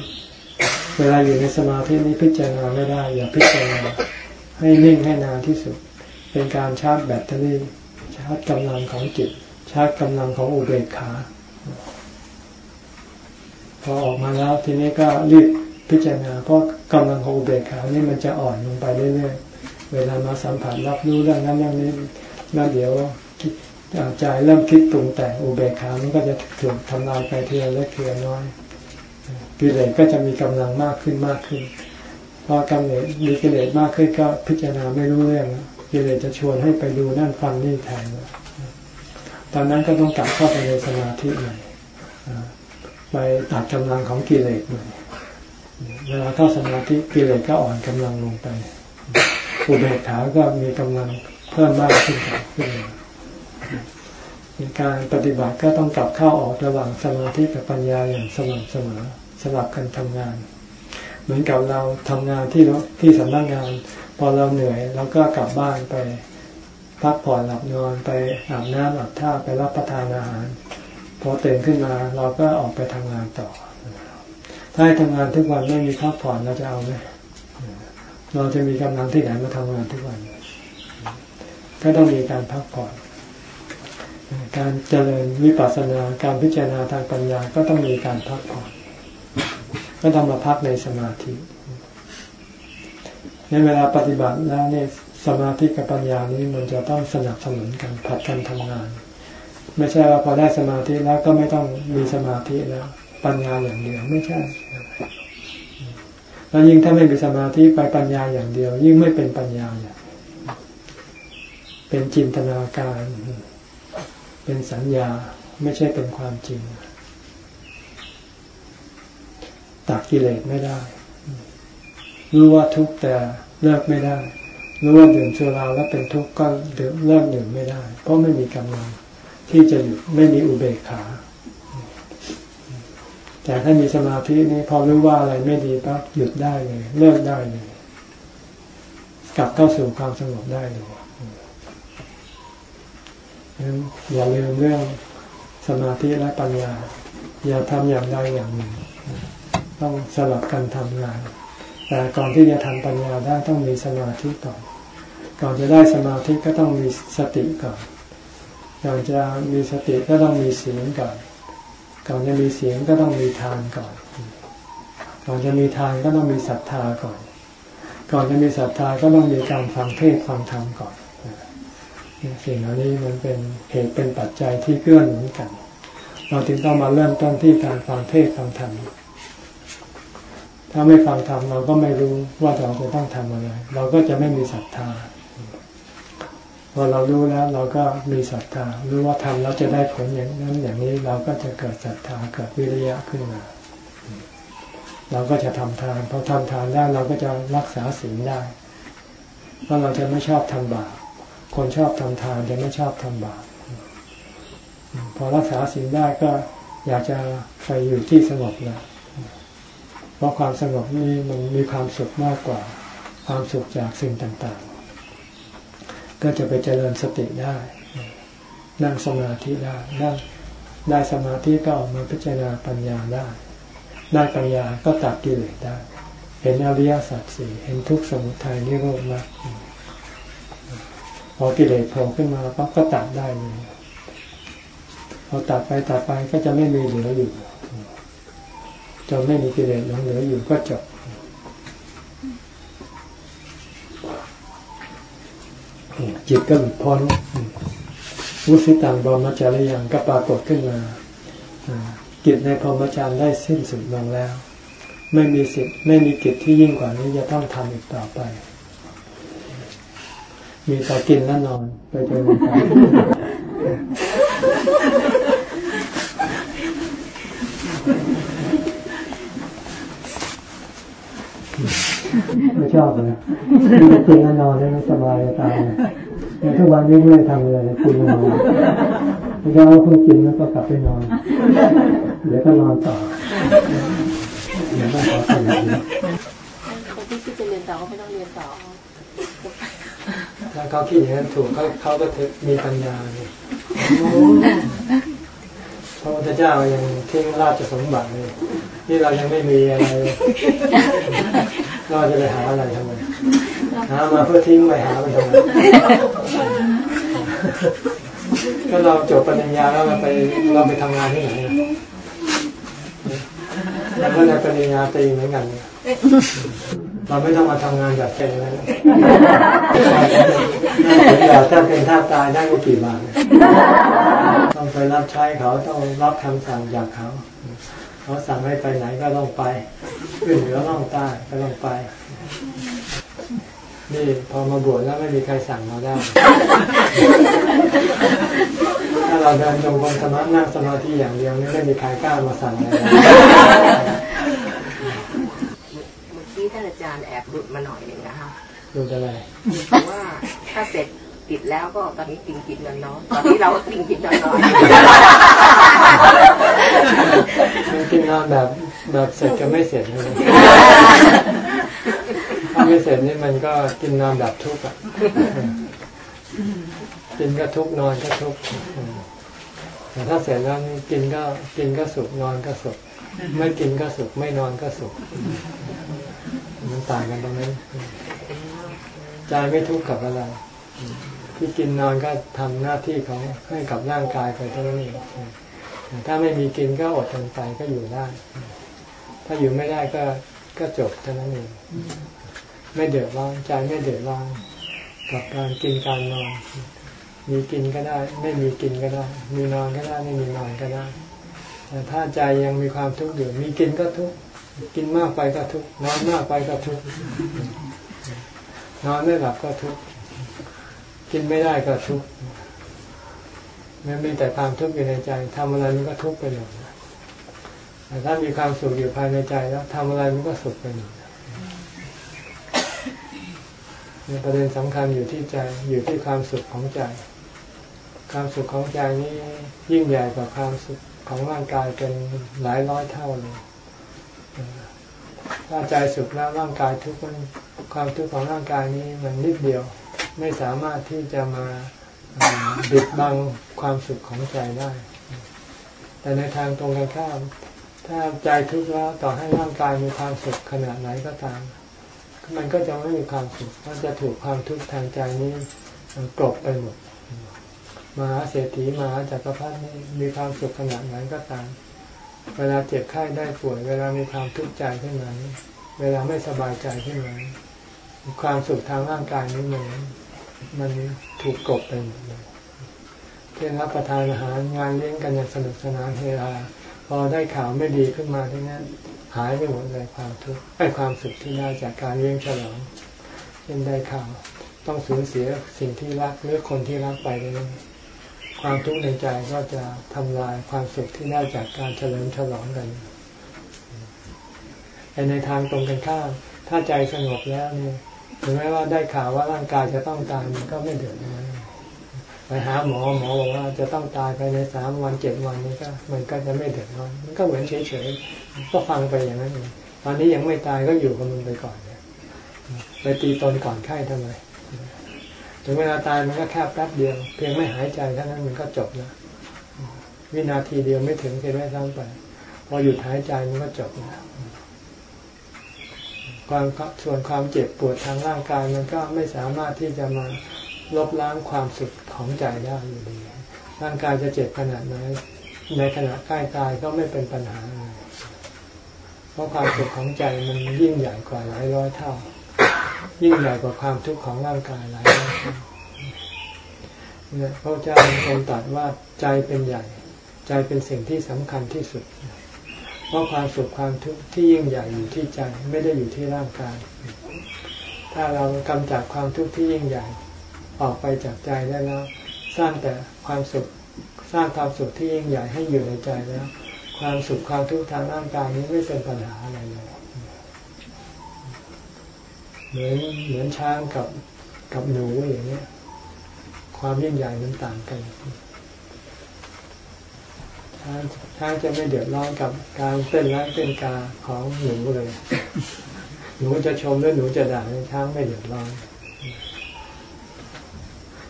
เวลาอยู่ในสมาธินี้พิจารณาไม่ได้ อย่าพิจารณาให้นิ่งให้นานที่สุด เป็นการชาร์จแบตเตอรี่ชาร์จกำลังของจิต ชาร์จกำลังของอุเบกขาพอออกมาแล้วทีนี้ก็รีบพิจารณาเพราะกำลังของอุเบกขานี่มันจะอ่อนลงไปเรื่อยๆเวลามาสัมผัสรับรู้เรื่องนั้นเรื่องนี้แล้วเดี๋ยว ใจเริ่มคิดปรุงแต่งอุเบกขามันก็จะถูกทำลายไปทีละเล็กทีละน้อยกิเลสก็จะมีกำลังมากขึ้นมากขึ้น พอกำเนิดมีกิเลสมากขึ้นก็พิจารณาไม่รู้เรื่องกิเลสจะชวนให้ไปดูนั่นฟังนี่แทนตอนนั้นก็ต้องกลับเข้าไปในสมาธิใหม่ไปตัดกำลังของกิเลสใหม่เวลาเข้าสมาธิกิเลสก็อ่อนกำลังลงไปอุเบกขาก็มีกำลังเพิ่มมากขึ้นขึ้น การปฏิบัติก็ต้องกลับเข้าออกระหว่างสมาธิกับปัญญาอย่างสม่ำเสมอสลับกันทำงาน เหมือนกับเราทำงานที่ที่สำนักงาน พอเราเหนื่อยเราก็กลับบ้านไปพักผ่อนหลับนอนไปอาบน้ำอาบท่าไปรับประทานอาหาร พอตื่นขึ้นมาเราก็ออกไปทำงานต่อ ถ้าให้ทำงานทุกวันไม่มีพักผ่อนเราจะเอาไหมเราจะมีกำลังที่ไหนมาทำงานทุกวัน ก็ต้องมีการพักผ่อน การเจริญวิปัสสนาการพิจารณาทางปัญญาก็ต้องมีการพักผ่อนก็ต้องมาพักในสมาธิในเวลาปฏิบัติแล้วเนี่ยสมาธิกับปัญญานี้มันจะต้องสนับสนุนกันผัดกันทำงาน ไม่ใช่ว่าพอได้สมาธิแล้วก็ไม่ต้องมีสมาธิแล้ว ปัญญาอย่างเดียวไม่ใช่แล้วยิ่งถ้าไม่มีสมาธิไปปัญญาอย่างเดียว ยิ่งไม่เป็นปัญญาอย่างเป็นจินตนาการ เป็นสัญญาไม่ใช่เป็นความจริง ตัดกิเลสไม่ได้ รู้ว่าทุกข์แต่เลิกไม่ได้ รู้ว่าดื่มสุราแล้วเป็นทุกข์ก็เลิกดื่มไม่ได้ เพราะไม่มีกำลังที่จะหยุดไม่มีอุเบกขาแต่ถ้ามีสมาธินี่พอรู้ว่าอะไรไม่ดีปั๊บหยุดได้เลย เลิกได้เลย กลับเข้าสู่ความสงบได้เลย อย่าลืมเรื่องสมาธิและปัญญา อย่าทำอย่างใดอย่างหนึ่ง ต้องสลับกันทำงาน แต่ก่อนที่จะทำปัญญาได้ต้องมีสมาธิก่อน ก่อนจะได้สมาธิก็ต้องมีสติก่อน ก่อนจะมีสติก็ต้องมีเสียงก่อน ก่อนจะมีเสียงก็ต้องมีทานก่อน ก่อนจะมีทานก็ต้องมีศรัทธาก่อน ก่อนจะมีศรัทธาก็ต้องมีการฟังเทศฟังธรรมก่อน สิ่งเหล่านี้มันเป็นเหตุเป็นปัจจัยที่เกื้อหนุนกัน เราจึงต้องมาเริ่มต้นที่การฟังเทศฟังธรรมถ้าไม่ฟังธรรมเราก็ไม่รู้ว่าเราจะต้องทำอะไร เราก็จะไม่มีศรัทธาพอเรารู้แล้วเราก็มีศรัทธารู้ว่าทำแล้วจะได้ผลอย่างนั้นอย่างนี้เราก็จะเกิดศรัทธาเกิดวิริยะขึ้นมา เราก็จะทำทานพอทำทานได้เราก็จะรักษาศีลได้เพราะเราจะไม่ชอบทำบาป คนชอบทำทานจะไม่ชอบทำบาปพอรักษาศีลได้ก็อยากจะไปอยู่ที่สงบแล้วเพราะความสงบนี้มันมีความสุขมากกว่า ความสุขจากสิ่งต่างๆ ก็จะไปเจริญสติได้ นั่งสมาธิได้นั่งได้สมาธิก็ออกมาพิจารณาปัญญาได้ ได้ปัญญาก็ตัดกิเลสได้ เห็นอริยสัจสี่เห็นทุกสมุทัยนิโรธมรรค อกิเลสโผล่ขึ้นมาปั๊บก็ตัดได้เลยพอตัดไปตัดไปก็จะไม่มีเหลืออยู่จนไม่มีกิเลสหลงเหลืออยู่ก็จบจิตก็หลุดพ้นวุสิตังบรมจารียังก็ปรากฏขึ้นมากิจในพรหมจารย์ได้สิ้นสุดลงแล้ว ไม่มีสิทธิ์ไม่มีกิจที่ยิ่งกว่านี้จะต้องทำอีกต่อไป มีแต่กินและนอน ไปเป็นวันไปไม่ชอบเลยมีแต่กินและนอนได้ไม่สบายตายเนี่ยทุกวันนี้ไม่ได้ทำอะไรกินและนอนไม่ใช่ว่าเพิ่งกินแล้วก็กลับไปนอน เดี๋ยวก็นอนต่อเดี๋ยวก็ขอสนับสนุนคนที่คิดจะเรียนต่อก็ไม่ต้องเรียนต่อ ถ้าเขาคิดอย่างนั้นถูกเขาเขาก็มีปัญญาเนี่ยพระพุทธเจ้ายังทิ้งราชสมบัติเลยนี่เรายังไม่มีอะไรเราจะไปหาอะไรทำไมหามาเพื่อทิ้งไปหาไปทำไมก็เราจบปริญญาแล้วเราไปเราไปทำงานที่ไหนเราก็ได้ปริญญาตรีเหมือนกัน เราไม่ต้องมาทำงานแบบเป็นแล้วแต่ถ้าเป็นท่าตายได้ก็กี่บาทต้องไปรับใช้เขาต้องรับคำสั่งจากเขา เขาสั่งให้ไปไหนก็ต้องไปขึ้นเหนือล่องใต้ก็ต้องไป นี่พอมาบวชแล้วไม่มีใครสั่งเราได้ ถ้าเราเดินจงกรมสมาธินั่งสมาธิอย่างเดียวนี่ไม่มีใครกล้ามาสั่งเรา เมื่อกี้ท่านอา จารย์แอบหลุดมาหน่อยหนึ่งนะคะดูอะไรบอกว่าถ้าเสร็จกิจแล้วก็ตอนนี้กินกินนอนนอนตอนนี้เราก็กินกินนอนนอนมันกินนอนแบบแบบเสร็จกับไม่เสร็จเลยถ้าไม่เสร็จนี่มันก็กินนอนแบบทุกข์อะกินก็ทุกข์นอนก็ทุกข์แต่ถ้าเสร็จแล้วนี่กินก็กินก็สุขนอนก็สุขไม่กินก็สุขไม่นอนก็สุข มันต่างกันตรงนั้ใจไม่ทุกข์กับอะไร ที่กินนอนก็ทำหน้าที่ของให้กับร่างกายไปเท่านั้นเองถ้าไม่มีกินก็อดทนไปก็อยู่ได้ ถ้าอยู่ไม่ได้ก็ก็จบเท่านั้นเองไม่เดือดร้อนใจไม่เดือดร้อนกับการกินการนอน มีกินก็ได้ ไม่มีกินก็ได้ มีนอนก็ได้ไม่มีนอนก็ได้แต่ถ้าใจยังมีความทุกข์อยู่มีกินก็ทุกข์ กินมากไปก็ทุกนอนมากไปก็ทุกนอนไม่หลับก็ทุกกินไม่ได้ก็ทุกมันมีแต่ความทุกข์อยู่ในใจทำอะไรมันก็ทุกข์ไปหมดแต่ถ้ามีความสุขอยู่ภายในใจแล้วทำอะไรมันก็สุขไปหมดประเด็นสำคัญอยู่ที่ใจอยู่ที่ความสุขของใจ ความสุขของใจนี้ยิ่งใหญ่กว่าความสุขของร่างกายเป็นหลายร้อยเท่าเลย ถ้าใจสุขแล้วร่างกายทุกข์มันความทุกข์ของร่างกายนี้มันนิดเดียว ไม่สามารถที่จะมาบิดบังความสุขของใจได้ แต่ในทางตรงกันข้ามถ้าใจทุกข์แล้วต่อให้ร่างกายมีความสุขขนาดไหนก็ตาม มันก็จะไม่มีความสุขมันจะถูกความทุกข์ทางใจนี้กลบไปหมดมหาเศรษฐีมหาจักรพรรดินี่มีความสุขขนาดไหนก็ตาม เวลาเจ็บไข้ได้ป่วย เวลามีความทุกข์ใจขึ้นมาเวลาไม่สบายใจขึ้นมาความสุขทางร่างกายนี้มันมันถูกกบไปหมดเลยเช่นรับประทานอาหารงานเลี้ยงกันอย่างสนุกสนานเฮฮาพอได้ข่าวไม่ดีขึ้นมาที่นั้นหายไปหมดเลยความทุกข์ไอ้ความสุขที่ได้จากการเลี้ยงฉลองเช่นได้ข่าวต้องสูญเสียสิ่งที่รักหรือคนที่รักไปเลย ความทุกข์ในใจก็จะทำลายความสุขที่ได้จากการเฉลิมฉลองกันแต่ในทางตรงกันข้ามถ้าใจสงบแล้วเนี่ยถึงแม้ว่าได้ข่าวว่าร่างกายจะต้องตายมันก็ไม่เดือดร้อนไปหาหมอหมอบอกว่าจะต้องตายภายในสามวันเจ็ดวันนี้ก็ มันก็จะไม่เดือดร้อนมันก็เหมือนเฉยๆก็ฟังไปอย่างนั้นเองตอนนี้ยังไม่ตายก็อยู่กับมันไปก่อนเนี่ยไปตีตนก่อนไข้ทำไม ถึงเวลาตายมันก็แค่แป๊บเดียว เพียงไม่หายใจเท่านั้นมันก็จบแล้ววินาทีเดียวไม่ถึงเพียงแค่ซ้ำไป พอหยุดหายใจมันก็จบแล้วความส่วนความเจ็บปวดทางร่างกายมันก็ไม่สามารถที่จะมาลบล้างความสุขของใจได้อยู่ดีร่างกายจะเจ็บขนาดไหนในขณะใกล้ตายก็ไม่เป็นปัญหาเลยเพราะความสุขของใจมันยิ่งใหญ่กว่าหลายร้อยเท่า ยิ่งใหญ่กว่าความทุกข์ของร่างกายหลายเท่าเนี่ยพระเจ้าทรงตรัสว่าใจเป็นใหญ่ ใจเป็นสิ่งที่สำคัญที่สุด เพราะความสุขความทุกข์ที่ยิ่งใหญ่อยู่ที่ใจไม่ได้อยู่ที่ร่างกาย ถ้าเรากำจัดความทุกข์ที่ยิ่งใหญ่ ออกไปจากใจได้แล้ว สร้างแต่ความสุขสร้างความสุขที่ยิ่งใหญ่ให้อยู่ในใจแล้ว ความสุขความทุกข์ทางร่างกายนี้ไม่เป็นปัญหาอะไรเลย เหมือนเหมือนช้างกับกับหนูอย่างเนี้ย ความยิ่งใหญ่มันต่างกันช้างช้างจะไม่เดือดร้อนกับการเต้นและเต้นกาของหนูเลย หนูจะชมหรือหนูจะด่าช้างไม่เดือดร้อน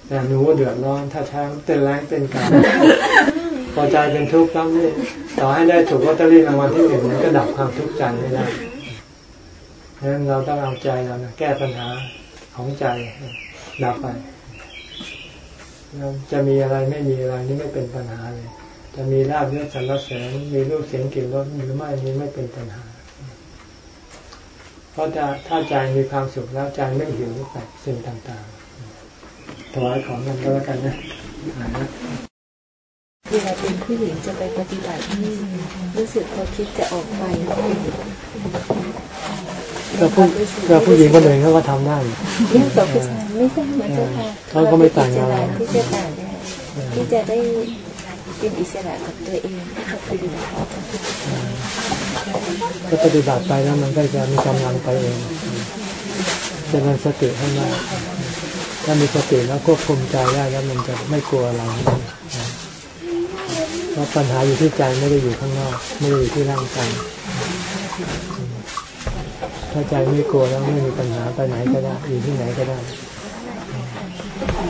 แต่หนูเดือดร้อนถ้าช้างเต้นแรงเต้นกาพอใจเป็นทุกข์ต้องนี่ต่อให้ได้ถูกลอตเตอรี่รางวัลที่หนึ่งมันก็ดับความทุกข์ใจไม่ได้ ดังนั้นเราต้องเอาใจเรานะแก้ปัญหาของใจดับไปจะมีอะไรไม่มีอะไรนี่ไม่เป็นปัญหาเลย จะมีลาบเลือดสรรเสริญมีรูปเสียงกลิ่นรสหรือไม่นี่ไม่เป็นปัญหา เพราะถ้าถ้าใจมีความสุขแล้วใจไม่หิวกับสิ่งต่างๆถวายของมันก็แล้วกันนะนะเวลาเป็นผู้หญิงจะไปปฏิบัตินี่รู้สึกพอคิดจะออกไป ก็ผู้ก็ผู้หญิงคนหนึ่งเขาก็ทำได้เรื่องกับผู้ชายไม่ใช่เหมือนเจ้าค่ะเขาก็ไม่ต่างกันที่จะต่างได้ที่จะได้เป็นอิสระกับตัวเองที่จะปฏิบัติก็ปฏิบัติไปแล้วมันก็จะมีกำลังไปเองจะมีสติให้มากถ้ามีสติแล้วควบคุมใจได้แล้วมันจะไม่กลัวอะไรเพราะปัญหาอยู่ที่ใจไม่ได้อยู่ข้างนอก ไม่ได้อยู่ที่ร่างกาย ถ้าใจไม่กลัวแล้วไม่มีปัญหาไปไหนก็ได้อยู่ที่ไหนก็ได้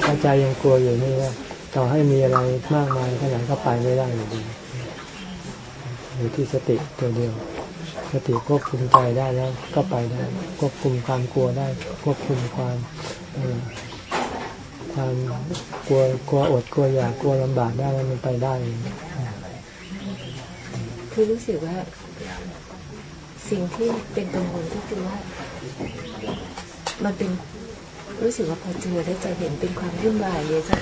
ถ้าใจยังกลัวอยู่นี่ว่าต่อให้มีอะไรมากมายขนาดก็ไปไม่ได้อยู่ดีอยู่ที่สติตัวเดียว สติควบคุมใจได้แล้ว ก็ไปได้ควบคุมความกลัวได้ ควบคุมความความกลัวกลัวอดกลัวอยากกลัวลำบากได้แล้วมันไปได้คือรู้สึกว่า สิ่งที่เป็นกังวลก็คือว่า มันเป็นรู้สึกว่าพอเจอแล้จะเห็นเป็นความวุ่นวายเลยสัก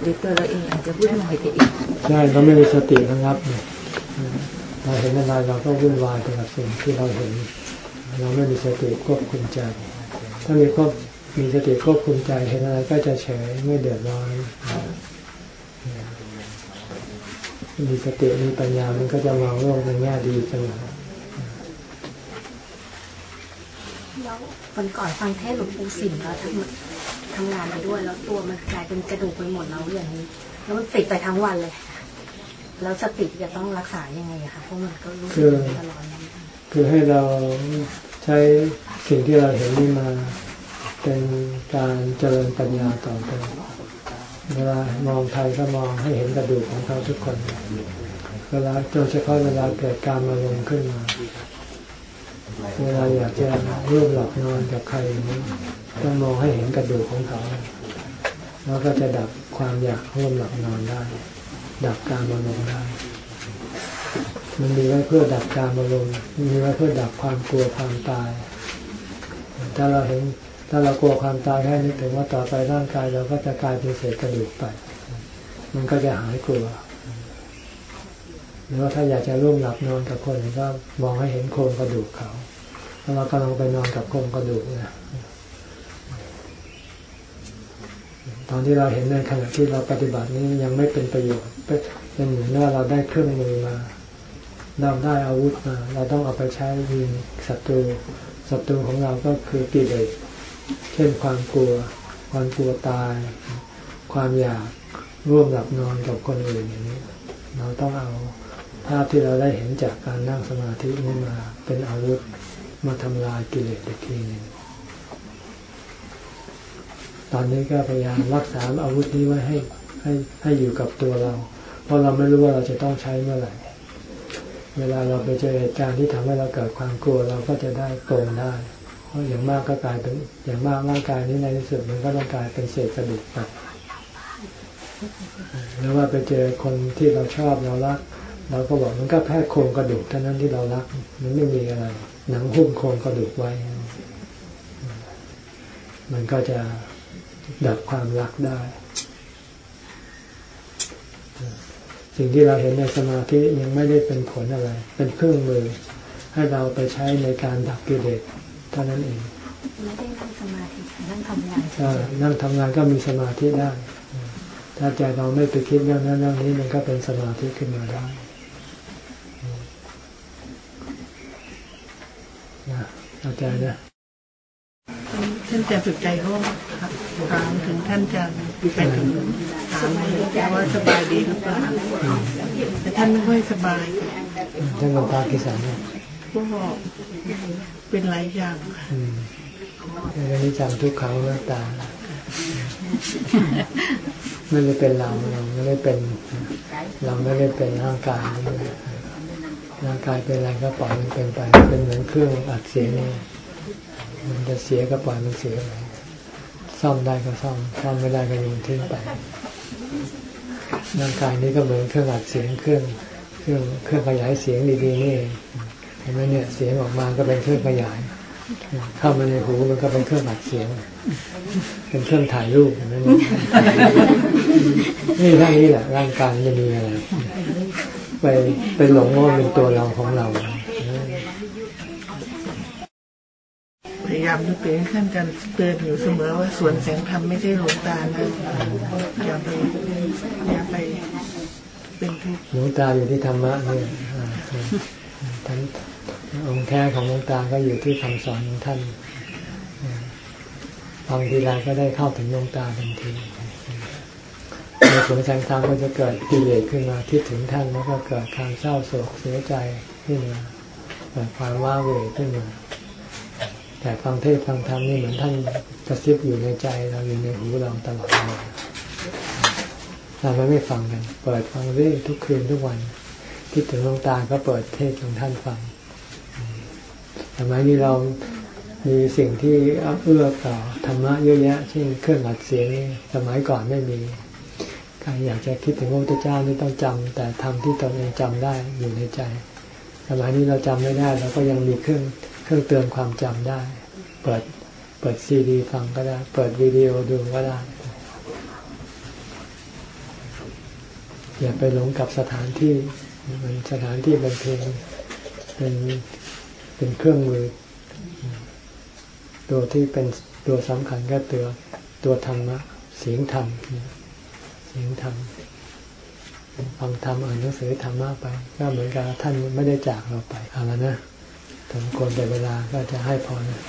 หรือตัวเราเองอาจจะวุ่นวายไปเองใช่เราไม่มีสติระงับเนี่ยเราเห็นอะไรเราก็วุ่นวายไปกับสิ่งที่เราเห็น เราไม่มีสติควบคุมใจ ถ้ามีควบมีสติควบคุมใจเห็นอะไรก็จะเฉยไม่เดือดร้อนมีสติมีปัญญามันก็จะมองโลกในแง่ดีเสมอ แล้ ววันก่อนฟังเทศน์หลวงปู่สิมแล้วทำทำงานไปด้วย แล้วตัวมันกลายเป็นกระดูกไปหมดแล้วอย่างนี้ แล้วมันติดไปทั้งวันเลย แล้วสติจะต้องรักษายังไงอะคะเพราะมันก็รู้สึกตลอดนั้นคือให้เราใช้สิ่งที่เราเห็นนี่มาเป็นการเจริญปัญญาต่อไปเวลามองใครก็มองให้เห็นกระดูกของเขาทุกคน เวลาโดยเฉพาะเวลาเกิดการมาลงขึ้นมา เวลาอยากจะร่วมหลับนอนกับใครอย่างนี้ต้องมองให้เห็นกระดูกของเขา แล้วก็จะดับความอยากร่วมหลับนอนได้ ดับการมาลงได้ มันมีไว้เพื่อดับการมาลงมีไว้เพื่อดับความกลัวความตาย ถ้าเราเห็นถ้าเรากลัวความตายแค่นึกถึงว่าต่อไปร่างกายเราก็จะกลายเป็นเศษกระดูกไป มันก็จะหายกลัวหรือว่าถ้าอยากจะร่วมหลับนอนกับคนก็มองให้เห็นโครงกระดูกเขา เรากำลังไปนอนกับโครงกระดูกนะตอนที่เราเห็นในขณะที่เราปฏิบัตินี้ยังไม่เป็นประโยชน์เป็นเป็นเหมือนว่าเราได้เครื่องมือมาเราได้อาวุธมา เราต้องเอาไปใช้ยิงศัตรูศัตรูของเราก็คือกิเลสเช่นความกลัว ความกลัวตาย ความอยากร่วมหลับนอนกับคนอื่นอย่างนี้ เราต้องเอาภาพที่เราได้เห็นจากการนั่งสมาธินี้มาเป็นอาวุธ มาทำลายกิเลสอีกทีหนึ่งตอนนี้ก็พยายามรักษาอาวุธนี้ไว้ให้ให้ให้อยู่กับตัวเรา เพราะเราไม่รู้ว่าเราจะต้องใช้เมื่อไหร่ เวลาเราไปเจอเหตุการณ์ที่ทำให้เราเกิดความกลัวเราก็จะได้โกงได้ เพราะอย่างมากก็กลายเป็นอย่างมากร่างกายนี้ในที่สุดมันก็ต้องกลายเป็นเศษกระดูกไปหรือว่าไปเจอคนที่เราชอบเรารักเราก็บอกมันก็แค่โครงกระดูกเท่านั้นที่เรารัก มันไม่มีอะไร หนังหุ้มโครงกระดูกไว้ มันก็จะดับความรักได้ สิ่งที่เราเห็นในสมาธิยังไม่ได้เป็นผลอะไร เป็นเครื่องมือ ให้เราไปใช้ในการดับกิเลสเท่านั้นเองไม่ได้นั่งสมาธินั่งทำงานเฉถ้ายนั่งทำงานก็มีสมาธิได้ ถ้าใจเราไม่ไปคิดเรื่องนั้นเรื่องนี้มันก็เป็นสมาธิขึ้นมาได้นะ เข้าใจนะท่านอาจารย์สุดใจเขาถามถึงท่านอาจารย์ไปถึงถามว่าสบายดีหรือเปล่าแต่ท่านไม่ค่อยสบายค่ะท่านหลวงตากิสันเนี่ยก็เป็นหลายอย่างค่ะอืมเรื่องนี้จำทุกครั้งหน้าตาไม่ได้เป็นเราเราไม่ได้เป็น เราไม่ได้เป็นร่างกายนี่ ร่างกายเป็นอะไรก็ปล่อยมันเป็นไป เป็นเหมือนเครื่องอัดเสียงนี่มันจะเสียก็ปล่อยมันเสียไปซ่อมได้ก็ซ่อมซ่อมไม่ได้ก็โยนทิ้งไปร่างกายนี้ก็เหมือนเครื่องอัดเสียงเครื่องเครื่องเครื่องขยายเสียงดีๆนี่เห็นไหมเนี่ยเสียงออกมาก็เป็นเครื่องขยาย เข้ามาในหูมันก็เป็นเครื่องอัดเสียง เป็นเครื่องถ่ายรูปเห็นไหมเนี่ยนี่ท่านี้แหละร่างกายจะมีอะไร ไปไปหลงว่าเป็นตัวเราของเราพยายามนึกถึงท่านอาจารย์เตือนอยู่เสมอว่าสวนแสงธรรมไม่ใช่หลวงตานะอย่าไปอย่าไปเป็นทุกข์หลวงตาอยู่ที่ธรรมะเนี่ยอ่าท่านองค์แท้ของหลวงตาก็อยู่ที่คำสอนของท่านอ่าฟังทีไรก็ได้เข้าถึงหลวงตาทันที ในสวนแสงธรรมก็จะเกิดกิเลสขึ้นมาคิดถึงท่านแล้วก็เกิดความเศร้าโศกเสียใจขึ้นมาเกิดความว้าเหวขึ้นมา แต่ฟังเทศฟังธรรมนี่เหมือนท่านกระซิบอยู่ในใจเราอยู่ในหูเราตลอดเวลาเราไม่ฟังกัน เปิดฟังเรื่อยทุกคืนทุกวันคิดถึงหลวงตาก็เปิดเทศของท่านฟังสมัยนี้เรามีสิ่งที่เอื้อต่อธรรมะเยอะแยะเช่นเครื่องอัดเสียงสมัยก่อนไม่มี ครอยากจะคิดถึงพระพุทธเจ้านี่ต้องจำแต่ทำที่ตนเองจำได้อยู่ในใจ สมัยนี้เราจำไม่ได้เราก็ยังมีเครื่องเครื่องเตือนความจำได้ เปิดเปิดซีดีฟังก็ได้ เปิดวิดีโอดูก็ได้ อย่าไปหลงกับสถานที่มันสถานที่บันเทิงเป็นเป็นเครื่องมือ ตัวที่เป็นตัวสำคัญก็ตัวตัวธรรมะเสียงธรรมเสียงธรรมฟังธรรมอ่านหนังสือธรรมะไป ก็เหมือนกับท่านไม่ได้จากเราไปเอาละนะสมควรแต่เวลาก็จะให้พรนะ